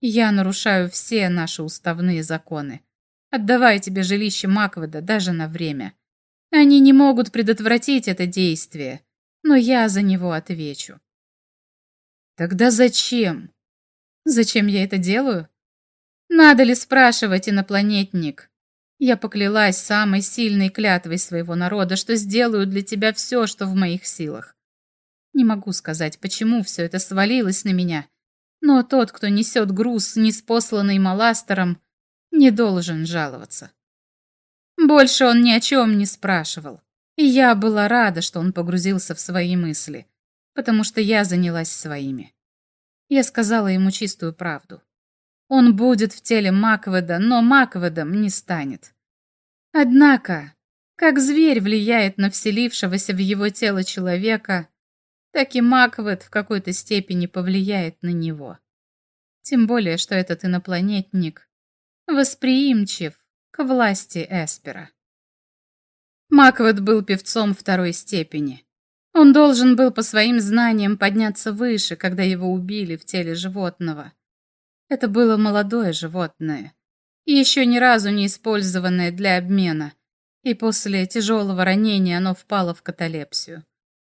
Я нарушаю все наши уставные законы, отдавая тебе жилище Макведа даже на время. Они не могут предотвратить это действие, но я за него отвечу. Тогда зачем? Зачем я это делаю? Надо ли спрашивать, инопланетник? Я поклялась самой сильной клятвой своего народа, что сделаю для тебя все, что в моих силах. Не могу сказать, почему все это свалилось на меня, но тот, кто несет груз, неспосланный маластером, не должен жаловаться. Больше он ни о чем не спрашивал, и я была рада, что он погрузился в свои мысли, потому что я занялась своими. Я сказала ему чистую правду. Он будет в теле Макведа, но Макведом не станет. Однако, как зверь влияет на вселившегося в его тело человека, так и Маквед в какой-то степени повлияет на него. Тем более, что этот инопланетник восприимчив к власти Эспера. Маквед был певцом второй степени. Он должен был по своим знаниям подняться выше, когда его убили в теле животного. Это было молодое животное, еще ни разу не использованное для обмена, и после тяжелого ранения оно впало в каталепсию.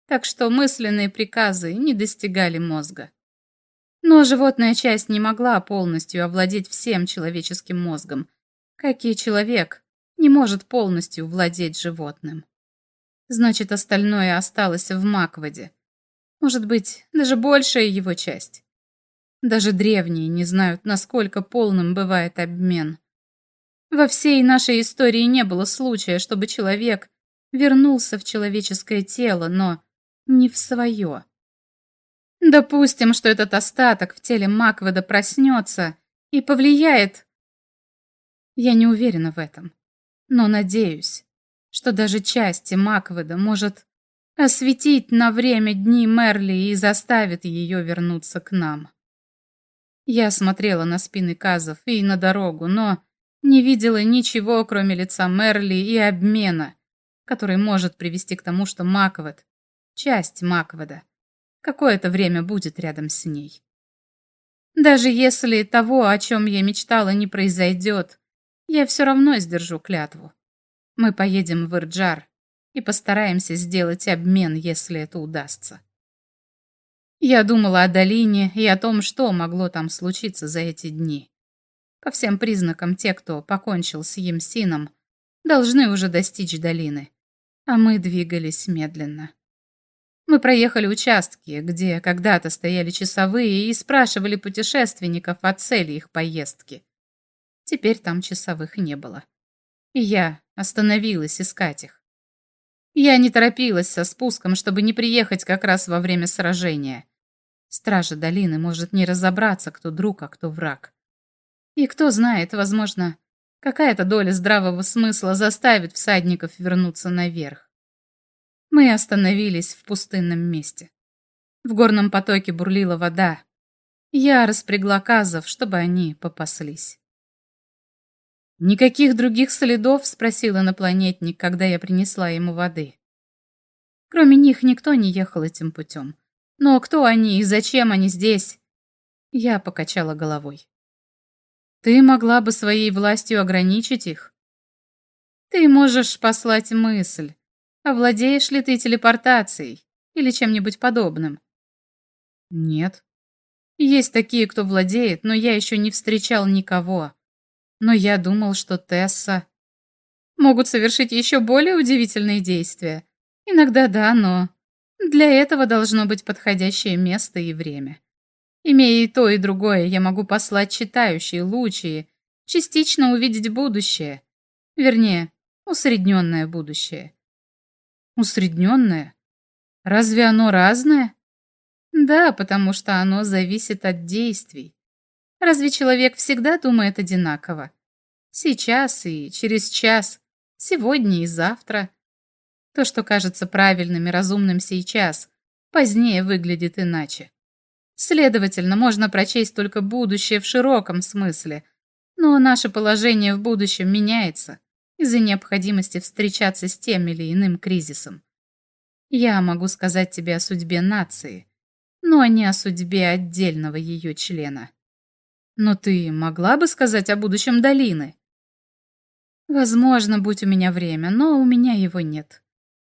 Так что мысленные приказы не достигали мозга. Но животная часть не могла полностью овладеть всем человеческим мозгом, как и человек не может полностью владеть животным. Значит, остальное осталось в Макводе. Может быть, даже большая его часть. Даже древние не знают, насколько полным бывает обмен. Во всей нашей истории не было случая, чтобы человек вернулся в человеческое тело, но не в свое. Допустим, что этот остаток в теле Макведа проснется и повлияет. Я не уверена в этом, но надеюсь, что даже части Макведа может осветить на время дни Мерли и заставит ее вернуться к нам. Я смотрела на спины казов и на дорогу, но не видела ничего, кроме лица Мерли и обмена, который может привести к тому, что Маквед, часть Макведа, какое-то время будет рядом с ней. Даже если того, о чем я мечтала, не произойдет, я все равно сдержу клятву. Мы поедем в Ирджар и постараемся сделать обмен, если это удастся. Я думала о долине и о том, что могло там случиться за эти дни. По всем признакам, те, кто покончил с Емсином, должны уже достичь долины, а мы двигались медленно. Мы проехали участки, где когда-то стояли часовые и спрашивали путешественников о цели их поездки. Теперь там часовых не было. И я остановилась искать их. Я не торопилась со спуском, чтобы не приехать как раз во время сражения. Стража долины может не разобраться, кто друг, а кто враг. И кто знает, возможно, какая-то доля здравого смысла заставит всадников вернуться наверх. Мы остановились в пустынном месте. В горном потоке бурлила вода. Я распрягла казов, чтобы они попаслись. «Никаких других следов?» — спросил инопланетник, когда я принесла ему воды. Кроме них никто не ехал этим путем. Но кто они и зачем они здесь? Я покачала головой. Ты могла бы своей властью ограничить их? Ты можешь послать мысль, Овладеешь ли ты телепортацией или чем-нибудь подобным? Нет. Есть такие, кто владеет, но я еще не встречал никого. Но я думал, что Тесса могут совершить еще более удивительные действия. Иногда да, но для этого должно быть подходящее место и время. Имея и то, и другое, я могу послать читающие лучи, частично увидеть будущее. Вернее, усредненное будущее. Усредненное? Разве оно разное? Да, потому что оно зависит от действий. Разве человек всегда думает одинаково? Сейчас и через час, сегодня и завтра. То, что кажется правильным и разумным сейчас, позднее выглядит иначе. Следовательно, можно прочесть только будущее в широком смысле, но наше положение в будущем меняется из-за необходимости встречаться с тем или иным кризисом. Я могу сказать тебе о судьбе нации, но не о судьбе отдельного ее члена. Но ты могла бы сказать о будущем долины? Возможно, будь у меня время, но у меня его нет.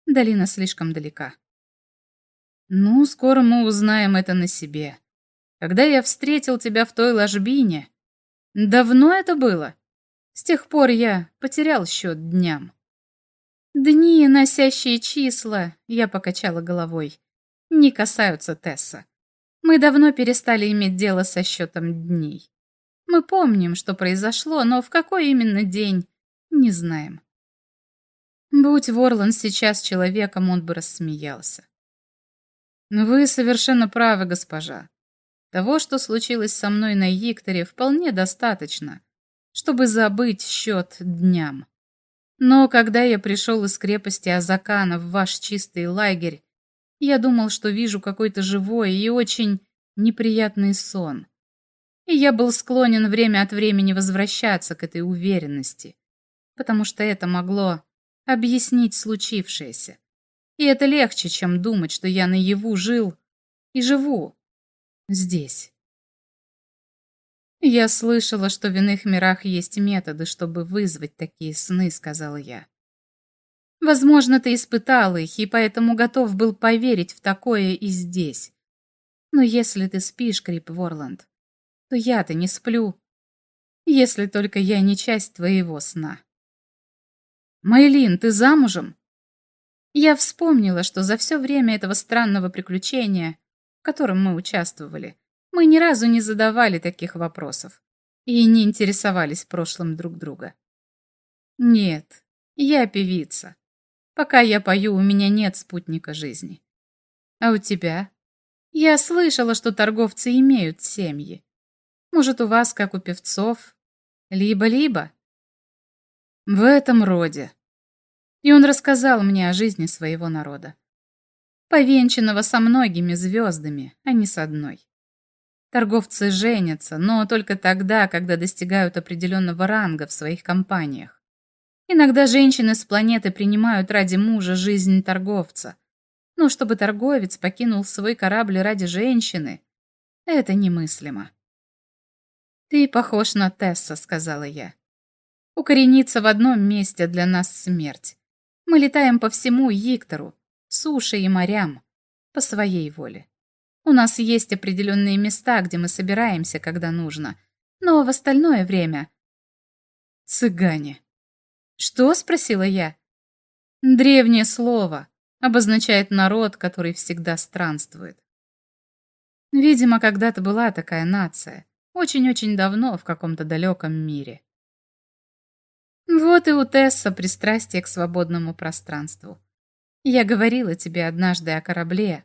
Долина слишком далека. Ну, скоро мы узнаем это на себе. Когда я встретил тебя в той ложбине... Давно это было? С тех пор я потерял счет дням. Дни, носящие числа, я покачала головой, не касаются Тесса. Мы давно перестали иметь дело со счетом дней. Мы помним, что произошло, но в какой именно день, не знаем. Будь Ворланд сейчас человеком, он бы рассмеялся. Вы совершенно правы, госпожа. Того, что случилось со мной на Якторе, вполне достаточно, чтобы забыть счет дням. Но когда я пришел из крепости Азакана в ваш чистый лагерь, я думал, что вижу какой-то живой и очень неприятный сон. И я был склонен время от времени возвращаться к этой уверенности, потому что это могло объяснить случившееся. И это легче, чем думать, что я наяву жил и живу здесь. «Я слышала, что в иных мирах есть методы, чтобы вызвать такие сны», — сказала я. Возможно, ты испытал их, и поэтому готов был поверить в такое и здесь. Но если ты спишь, Крип Ворланд, то я-то не сплю, если только я не часть твоего сна. Майлин, ты замужем? Я вспомнила, что за все время этого странного приключения, в котором мы участвовали, мы ни разу не задавали таких вопросов и не интересовались прошлым друг друга. Нет, я певица. Пока я пою, у меня нет спутника жизни. А у тебя? Я слышала, что торговцы имеют семьи. Может, у вас, как у певцов, либо-либо? В этом роде. И он рассказал мне о жизни своего народа. Повенчанного со многими звездами, а не с одной. Торговцы женятся, но только тогда, когда достигают определенного ранга в своих компаниях. Иногда женщины с планеты принимают ради мужа жизнь торговца. Но чтобы торговец покинул свой корабль ради женщины, это немыслимо. «Ты похож на Тесса», — сказала я. «Укорениться в одном месте для нас смерть. Мы летаем по всему Йиктору, суше и морям, по своей воле. У нас есть определенные места, где мы собираемся, когда нужно, но в остальное время...» «Цыгане», «Что?» — спросила я. «Древнее слово. Обозначает народ, который всегда странствует». Видимо, когда-то была такая нация. Очень-очень давно в каком-то далеком мире. Вот и у Тесса пристрастие к свободному пространству. Я говорила тебе однажды о корабле,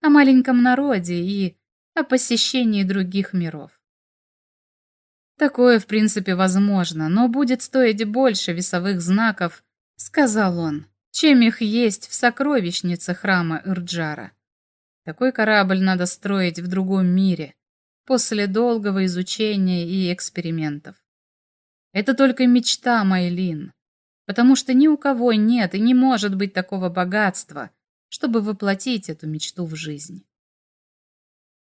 о маленьком народе и о посещении других миров. Такое, в принципе, возможно, но будет стоить больше весовых знаков, сказал он, чем их есть в сокровищнице храма Ирджара. Такой корабль надо строить в другом мире, после долгого изучения и экспериментов. Это только мечта, Майлин, потому что ни у кого нет и не может быть такого богатства, чтобы воплотить эту мечту в жизнь.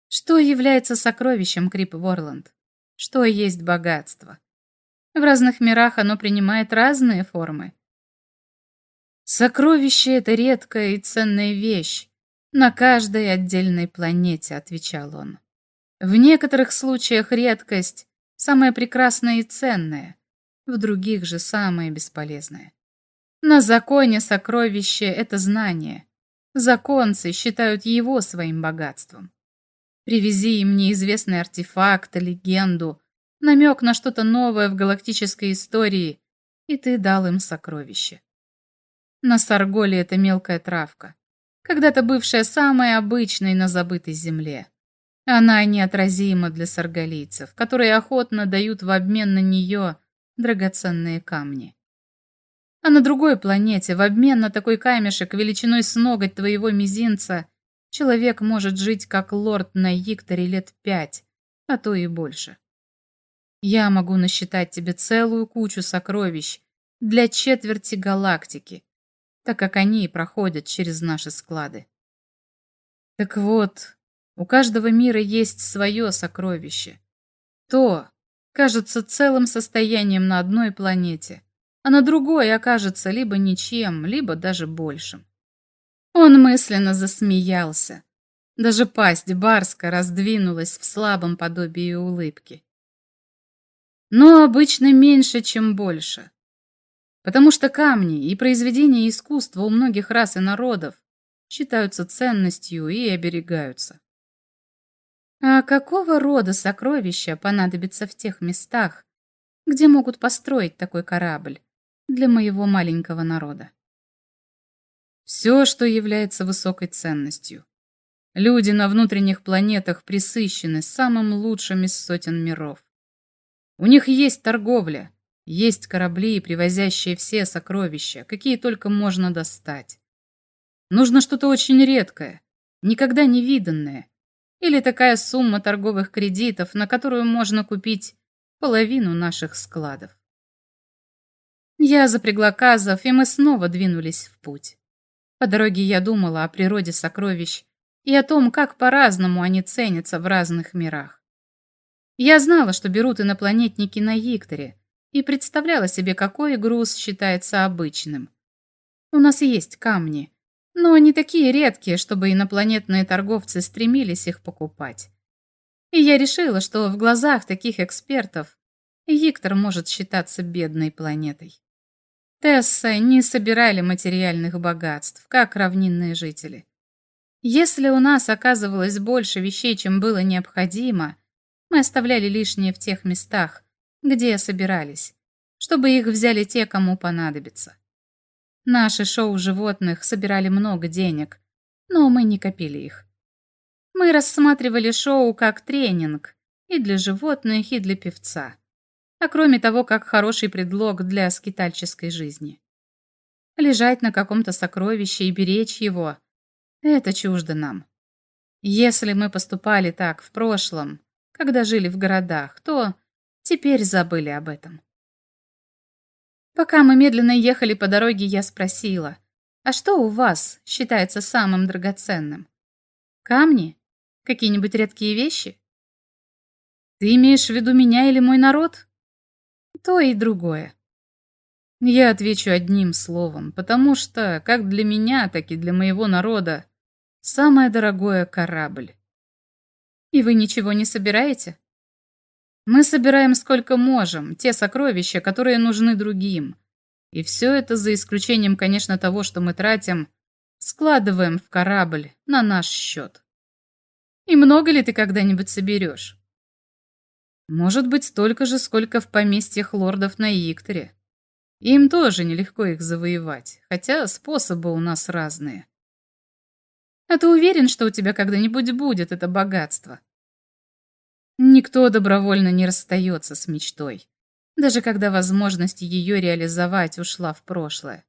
Что является сокровищем Крип Ворланд? Что есть богатство. В разных мирах оно принимает разные формы. Сокровище — это редкая и ценная вещь на каждой отдельной планете, отвечал он. В некоторых случаях редкость — самая прекрасная и ценная, в других же самое бесполезное. На законе сокровище — это знание. Законцы считают его своим богатством. Привези им неизвестный артефакт, легенду, намек на что-то новое в галактической истории, и ты дал им сокровище. На Сарголе это мелкая травка, когда-то бывшая самой обычной на забытой земле. Она неотразима для сарголийцев, которые охотно дают в обмен на нее драгоценные камни. А на другой планете в обмен на такой камешек величиной с ноготь твоего мизинца человек может жить как лорд на Йикторе лет пять, а то и больше. Я могу насчитать тебе целую кучу сокровищ для четверти галактики, так как они проходят через наши склады. Так вот, у каждого мира есть свое сокровище. То кажется целым состоянием на одной планете, а на другой окажется либо ничем, либо даже большим. Он мысленно засмеялся. Даже пасть Барска раздвинулась в слабом подобии улыбки. Но обычно меньше, чем больше. Потому что камни и произведения искусства у многих рас и народов считаются ценностью и оберегаются. А какого рода сокровища понадобится в тех местах, где могут построить такой корабль для моего маленького народа? Все, что является высокой ценностью. Люди на внутренних планетах присыщены самым лучшим из сотен миров. У них есть торговля, есть корабли, привозящие все сокровища, какие только можно достать. Нужно что-то очень редкое, никогда не виданное, или такая сумма торговых кредитов, на которую можно купить половину наших складов. Я запрягла казов, и мы снова двинулись в путь. По дороге я думала о природе сокровищ и о том, как по-разному они ценятся в разных мирах. Я знала, что берут инопланетники на Йикторе, и представляла себе, какой груз считается обычным. У нас есть камни, но они такие редкие, чтобы инопланетные торговцы стремились их покупать. И я решила, что в глазах таких экспертов Виктор может считаться бедной планетой. Тесса не собирали материальных богатств, как равнинные жители. Если у нас оказывалось больше вещей, чем было необходимо, мы оставляли лишнее в тех местах, где собирались, чтобы их взяли те, кому понадобится. Наши шоу животных собирали много денег, но мы не копили их. Мы рассматривали шоу как тренинг и для животных, и для певца. А кроме того, как хороший предлог для скитальческой жизни. Лежать на каком-то сокровище и беречь его – это чуждо нам. Если мы поступали так в прошлом, когда жили в городах, то теперь забыли об этом. Пока мы медленно ехали по дороге, я спросила, а что у вас считается самым драгоценным? Камни? Какие-нибудь редкие вещи? Ты имеешь в виду меня или мой народ? То и другое. Я отвечу одним словом, потому что, как для меня, так и для моего народа, самое дорогое — корабль. И вы ничего не собираете? Мы собираем сколько можем, те сокровища, которые нужны другим. И все это, за исключением, конечно, того, что мы тратим, складываем в корабль на наш счет. И много ли ты когда-нибудь соберешь? Может быть, столько же, сколько в поместьях лордов на Икторе. Им тоже нелегко их завоевать, хотя способы у нас разные. А ты уверен, что у тебя когда-нибудь будет это богатство? Никто добровольно не расстается с мечтой, даже когда возможность ее реализовать ушла в прошлое.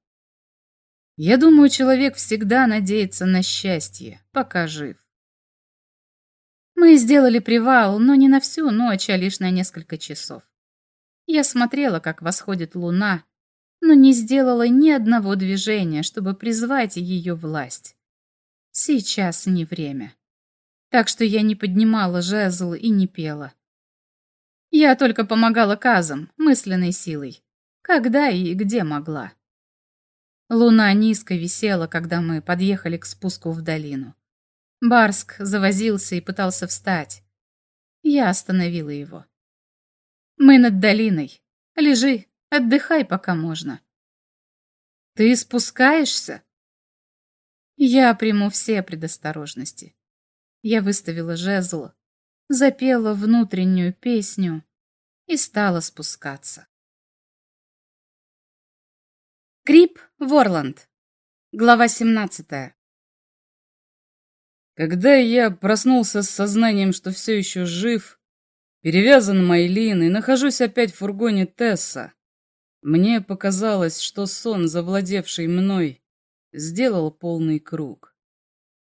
Я думаю, человек всегда надеется на счастье, пока жив. Мы сделали привал, но не на всю ночь, а лишь на несколько часов. Я смотрела, как восходит луна, но не сделала ни одного движения, чтобы призвать ее власть. Сейчас не время так что я не поднимала жезл и не пела. Я только помогала казам, мысленной силой, когда и где могла. Луна низко висела, когда мы подъехали к спуску в долину. Барск завозился и пытался встать. Я остановила его. «Мы над долиной. Лежи, отдыхай, пока можно». «Ты спускаешься?» «Я приму все предосторожности. Я выставила жезл, запела внутреннюю песню и стала спускаться. Крип Ворланд. Глава 17. Когда я проснулся с сознанием, что все еще жив, перевязан Майлин и нахожусь опять в фургоне Тесса, мне показалось, что сон, завладевший мной, сделал полный круг.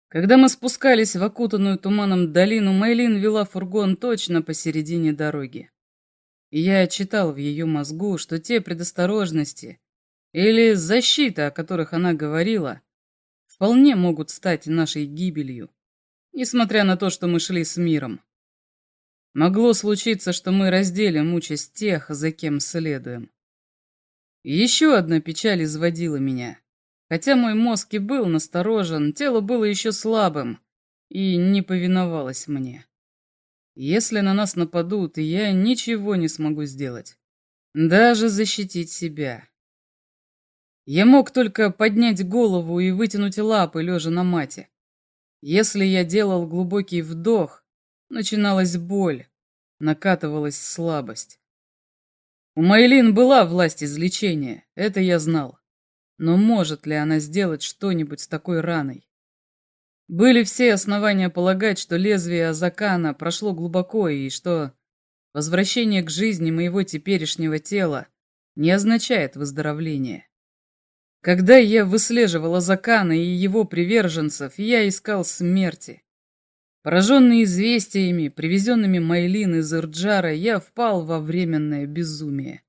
Когда мы спускались в окутанную туманом долину, Мейлин вела фургон точно посередине дороги. И я читал в ее мозгу, что те предосторожности или защита, о которых она говорила, вполне могут стать нашей гибелью, несмотря на то, что мы шли с миром. Могло случиться, что мы разделим участь тех, за кем следуем. еще одна печаль изводила меня. Хотя мой мозг и был насторожен, тело было еще слабым и не повиновалось мне. Если на нас нападут, я ничего не смогу сделать. Даже защитить себя. Я мог только поднять голову и вытянуть лапы, лежа на мате. Если я делал глубокий вдох, начиналась боль, накатывалась слабость. У Майлин была власть излечения, это я знал. Но может ли она сделать что-нибудь с такой раной? Были все основания полагать, что лезвие Азакана прошло глубоко и что возвращение к жизни моего теперешнего тела не означает выздоровление. Когда я выслеживал Азакана и его приверженцев, я искал смерти. Пораженный известиями, привезенными Майлин из Ирджара, я впал во временное безумие.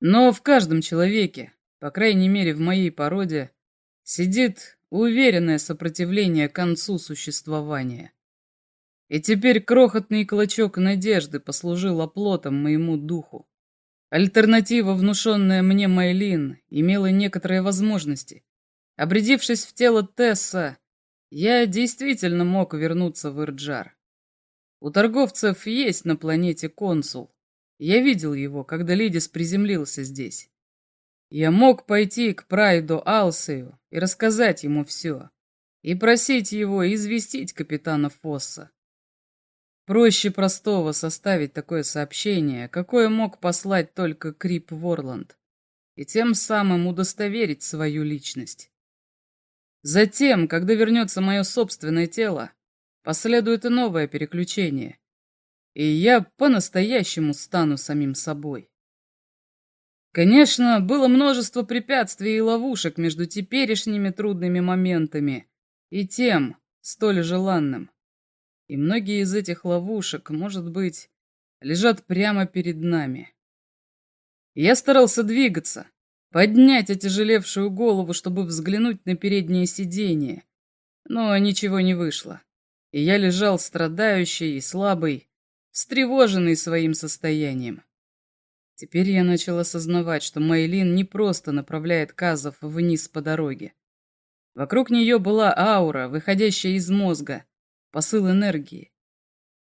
Но в каждом человеке, по крайней мере в моей породе, сидит уверенное сопротивление концу существования. И теперь крохотный клочок надежды послужил оплотом моему духу. Альтернатива, внушенная мне Майлин, имела некоторые возможности. Обрядившись в тело Тесса, я действительно мог вернуться в Ирджар. У торговцев есть на планете консул. Я видел его, когда Лидис приземлился здесь. Я мог пойти к Прайду Алсею и рассказать ему все, и просить его известить капитана Фосса. Проще простого составить такое сообщение, какое мог послать только Крип Ворланд, и тем самым удостоверить свою личность. Затем, когда вернется мое собственное тело, последует и новое переключение, и я по-настоящему стану самим собой. Конечно, было множество препятствий и ловушек между теперешними трудными моментами и тем, столь желанным. И многие из этих ловушек, может быть, лежат прямо перед нами. Я старался двигаться, поднять отяжелевшую голову, чтобы взглянуть на переднее сиденье. Но ничего не вышло, и я лежал страдающий и слабый, встревоженный своим состоянием. Теперь я начал осознавать, что Мейлин не просто направляет Казов вниз по дороге. Вокруг нее была аура, выходящая из мозга, посыл энергии.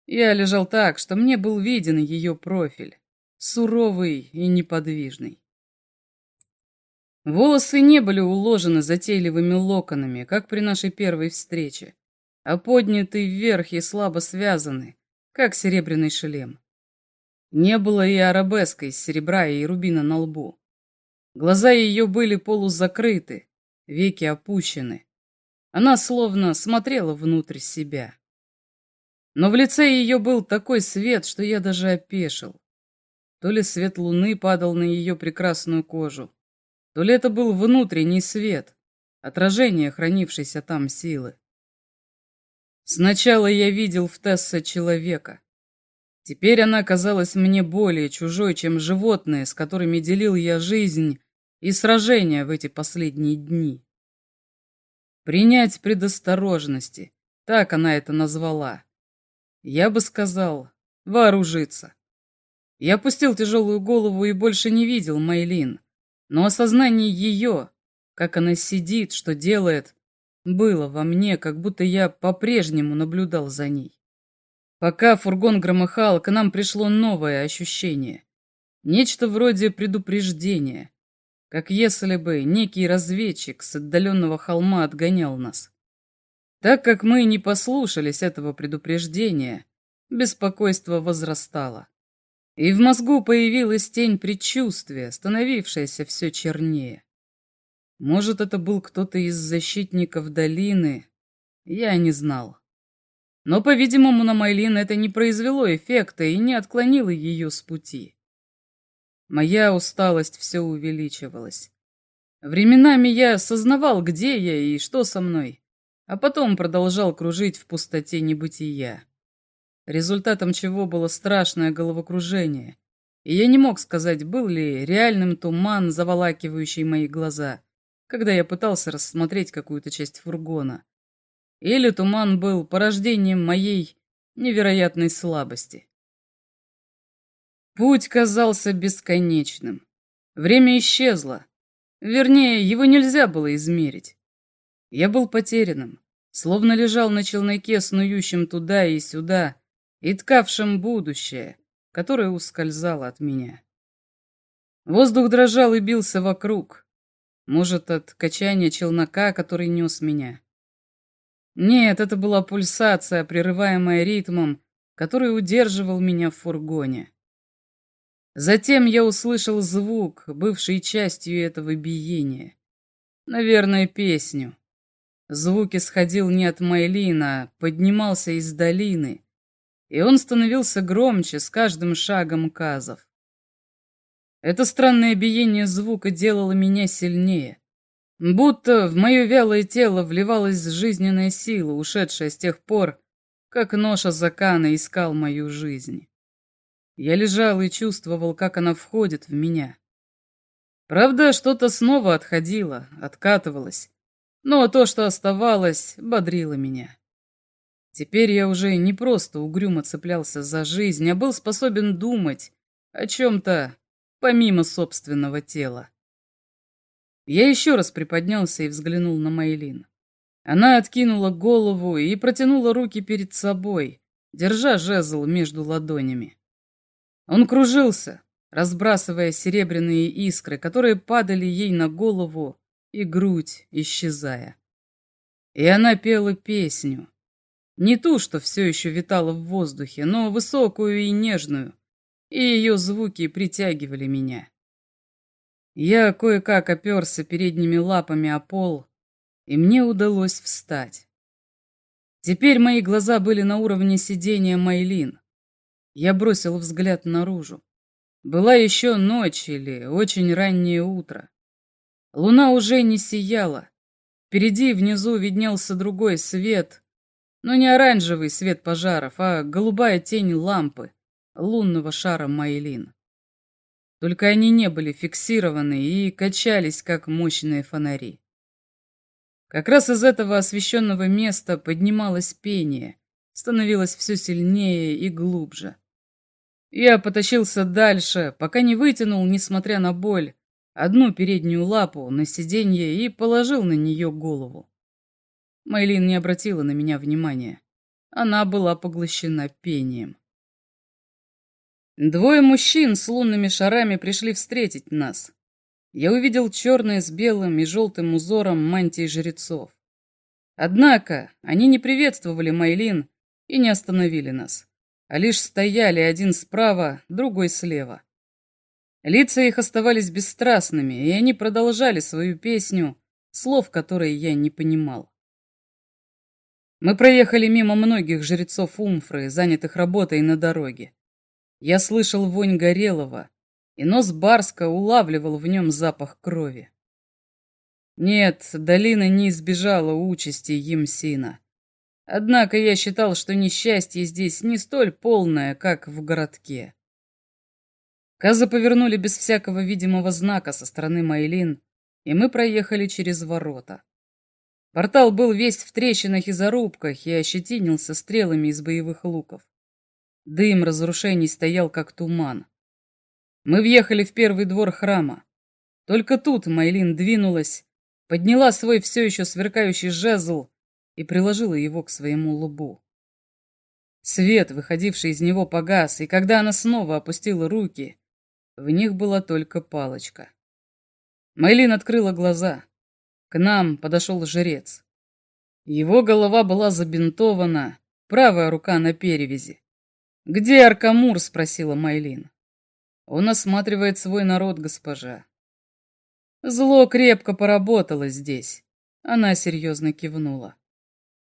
Я лежал так, что мне был виден ее профиль, суровый и неподвижный. Волосы не были уложены затейливыми локонами, как при нашей первой встрече, а подняты вверх и слабо связаны, как серебряный шлем. Не было и арабеска из серебра и рубина на лбу. Глаза ее были полузакрыты, веки опущены. Она словно смотрела внутрь себя. Но в лице ее был такой свет, что я даже опешил. То ли свет луны падал на ее прекрасную кожу, то ли это был внутренний свет, отражение хранившейся там силы. Сначала я видел в Тессе человека. Теперь она казалась мне более чужой, чем животные, с которыми делил я жизнь и сражения в эти последние дни. Принять предосторожности, так она это назвала. Я бы сказал, вооружиться. Я опустил тяжелую голову и больше не видел Майлин, но осознание ее, как она сидит, что делает, было во мне, как будто я по-прежнему наблюдал за ней. Пока фургон громыхал, к нам пришло новое ощущение. Нечто вроде предупреждения, как если бы некий разведчик с отдаленного холма отгонял нас. Так как мы не послушались этого предупреждения, беспокойство возрастало. И в мозгу появилась тень предчувствия, становившаяся все чернее. Может, это был кто-то из защитников долины, я не знал. Но, по-видимому, на Майлин это не произвело эффекта и не отклонило ее с пути. Моя усталость все увеличивалась. Временами я осознавал, где я и что со мной, а потом продолжал кружить в пустоте небытия. Результатом чего было страшное головокружение, и я не мог сказать, был ли реальным туман, заволакивающий мои глаза, когда я пытался рассмотреть какую-то часть фургона, или туман был порождением моей невероятной слабости. Путь казался бесконечным. Время исчезло. Вернее, его нельзя было измерить. Я был потерянным, словно лежал на челноке, снующем туда и сюда, и ткавшим будущее, которое ускользало от меня. Воздух дрожал и бился вокруг. Может, от качания челнока, который нес меня. Нет, это была пульсация, прерываемая ритмом, который удерживал меня в фургоне. Затем я услышал звук, бывший частью этого биения. Наверное, песню. Звук исходил не от Майлина, а поднимался из долины, и он становился громче с каждым шагом казов. Это странное биение звука делало меня сильнее. Будто в мое вялое тело вливалась жизненная сила, ушедшая с тех пор, как ноша Закана искал мою жизнь. Я лежал и чувствовал, как она входит в меня. Правда, что-то снова отходило, откатывалось, но то, что оставалось, бодрило меня. Теперь я уже не просто угрюмо цеплялся за жизнь, а был способен думать о чем-то помимо собственного тела. Я еще раз приподнялся и взглянул на Майлин. Она откинула голову и протянула руки перед собой, держа жезл между ладонями. Он кружился, разбрасывая серебряные искры, которые падали ей на голову и грудь, исчезая. И она пела песню. Не ту, что все еще витала в воздухе, но высокую и нежную, и ее звуки притягивали меня. Я кое-как оперся передними лапами о пол, и мне удалось встать. Теперь мои глаза были на уровне сидения Майлин. Я бросил взгляд наружу. Была еще ночь или очень раннее утро. Луна уже не сияла. Впереди внизу виднелся другой свет, но не оранжевый свет пожаров, а голубая тень лампы лунного шара Майлин. Только они не были фиксированы и качались, как мощные фонари. Как раз из этого освещенного места поднималось пение, становилось все сильнее и глубже. Я потащился дальше, пока не вытянул, несмотря на боль, одну переднюю лапу на сиденье и положил на нее голову. Майлин не обратила на меня внимания. Она была поглощена пением. Двое мужчин с лунными шарами пришли встретить нас. Я увидел черные с белым и желтым узором мантии жрецов. Однако они не приветствовали Майлин и не остановили нас, а лишь стояли один справа, другой слева. Лица их оставались бесстрастными, и они продолжали свою песню, слов которой я не понимал. Мы проехали мимо многих жрецов Умфры, занятых работой на дороге. Я слышал вонь горелого, и нос Барска улавливал в нем запах крови. Нет, долина не избежала участи Емсина. Однако я считал, что несчастье здесь не столь полное, как в городке. Казы повернули без всякого видимого знака со стороны Майлин, и мы проехали через ворота. Портал был весь в трещинах и зарубках и ощетинился стрелами из боевых луков. Дым разрушений стоял, как туман. Мы въехали в первый двор храма. Только тут Майлин двинулась, подняла свой все еще сверкающий жезл и приложила его к своему лбу. Свет, выходивший из него, погас, и когда она снова опустила руки, в них была только палочка. Майлин открыла глаза. К нам подошел жрец. Его голова была забинтована, правая рука на перевязи. «Где Аркамур?» — спросила Майлин. «Он осматривает свой народ, госпожа». Зло крепко поработало здесь. Она серьезно кивнула.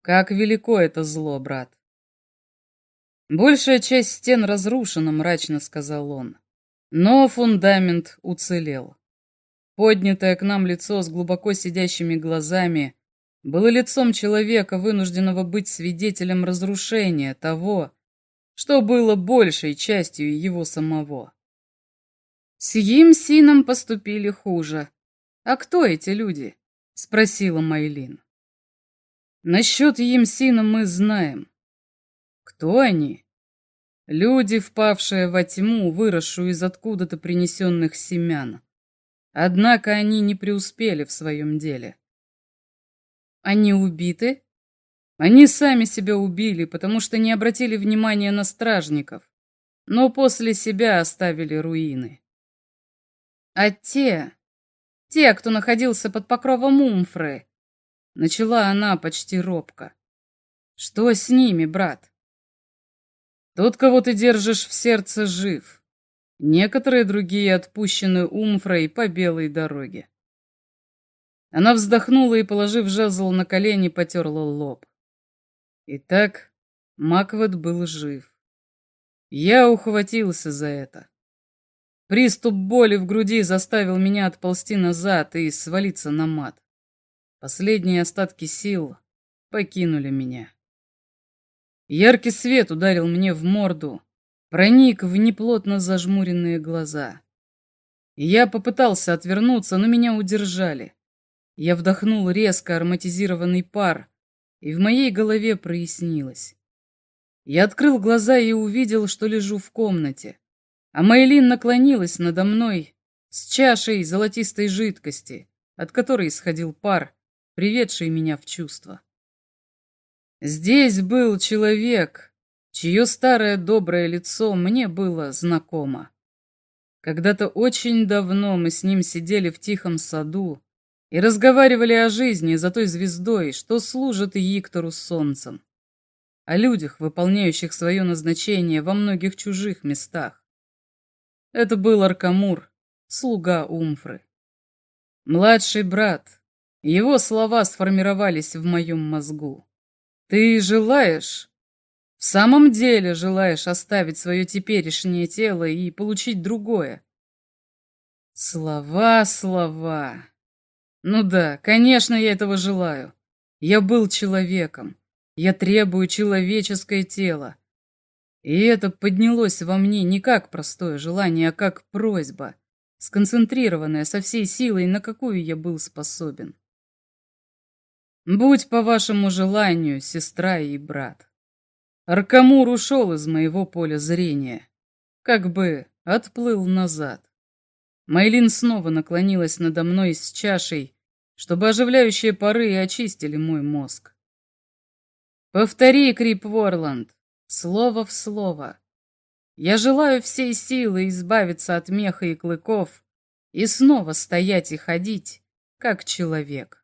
Как велико это зло, брат. Большая часть стен разрушена, мрачно сказал он. Но фундамент уцелел. Поднятое к нам лицо с глубоко сидящими глазами было лицом человека, вынужденного быть свидетелем разрушения того, что было большей частью его самого. С Йимсином поступили хуже. А кто эти люди? Спросила Майлин. Насчет Йимсина мы знаем. Кто они? Люди, впавшие во тьму, выросшую из откуда-то принесенных семян. Однако они не преуспели в своем деле. Они убиты? Они сами себя убили, потому что не обратили внимания на стражников, но после себя оставили руины. А те, те, кто находился под покровом Умфры, начала она почти робко. Что с ними, брат? Тот, кого ты держишь в сердце, жив. Некоторые другие отпущены Умфрой по белой дороге. Она вздохнула и, положив жезл на колени, потерла лоб. Итак, Маквет был жив. Я ухватился за это. Приступ боли в груди заставил меня отползти назад и свалиться на мат. Последние остатки сил покинули меня. Яркий свет ударил мне в морду, проник в неплотно зажмуренные глаза. Я попытался отвернуться, но меня удержали. Я вдохнул резко ароматизированный пар, и в моей голове прояснилось. Я открыл глаза и увидел, что лежу в комнате, а Мейлин наклонилась надо мной с чашей золотистой жидкости, от которой исходил пар, приведший меня в чувство. Здесь был человек, чье старое доброе лицо мне было знакомо. Когда-то очень давно мы с ним сидели в тихом саду, и разговаривали о жизни за той звездой, что служит Иктору солнцем, о людях, выполняющих свое назначение во многих чужих местах. Это был Аркамур, слуга Умфры. Младший брат, его слова сформировались в моем мозгу. Ты желаешь, в самом деле желаешь оставить свое теперешнее тело и получить другое? Слова, слова. Ну да, конечно, я этого желаю. Я был человеком. Я требую человеческое тело. И это поднялось во мне не как простое желание, а как просьба, сконцентрированная со всей силой, на какую я был способен. Будь по вашему желанию, сестра и брат. Аркамур ушел из моего поля зрения, как бы отплыл назад. Майлин снова наклонилась надо мной с чашей, чтобы оживляющие пары очистили мой мозг. «Повтори, Крип Ворланд, слово в слово. Я желаю всей силы избавиться от меха и клыков и снова стоять и ходить, как человек».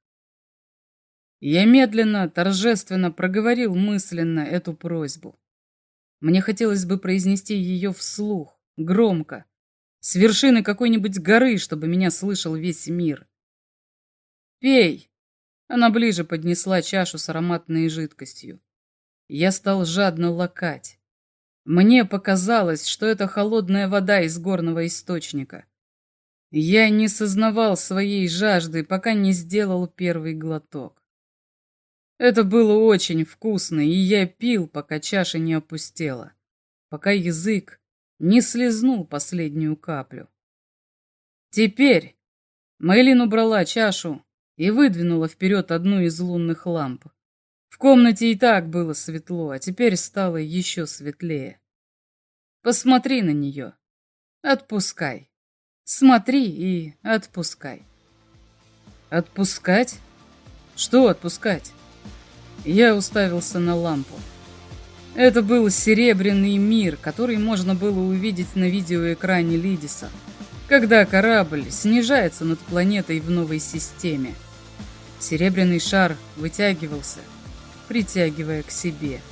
Я медленно, торжественно проговорил мысленно эту просьбу. Мне хотелось бы произнести ее вслух, громко, с вершины какой-нибудь горы, чтобы меня слышал весь мир. «Пей!» Она ближе поднесла чашу с ароматной жидкостью. Я стал жадно лакать. Мне показалось, что это холодная вода из горного источника. Я не сознавал своей жажды, пока не сделал первый глоток. Это было очень вкусно, и я пил, пока чаша не опустела, пока язык не слезнул последнюю каплю. Теперь Мэйлин убрала чашу и выдвинула вперед одну из лунных ламп. В комнате и так было светло, а теперь стало еще светлее. Посмотри на нее. Отпускай. Смотри и отпускай. Отпускать? Что отпускать? Я уставился на лампу. Это был серебряный мир, который можно было увидеть на видеоэкране Лидиса, когда корабль снижается над планетой в новой системе. Серебряный шар вытягивался, притягивая к себе –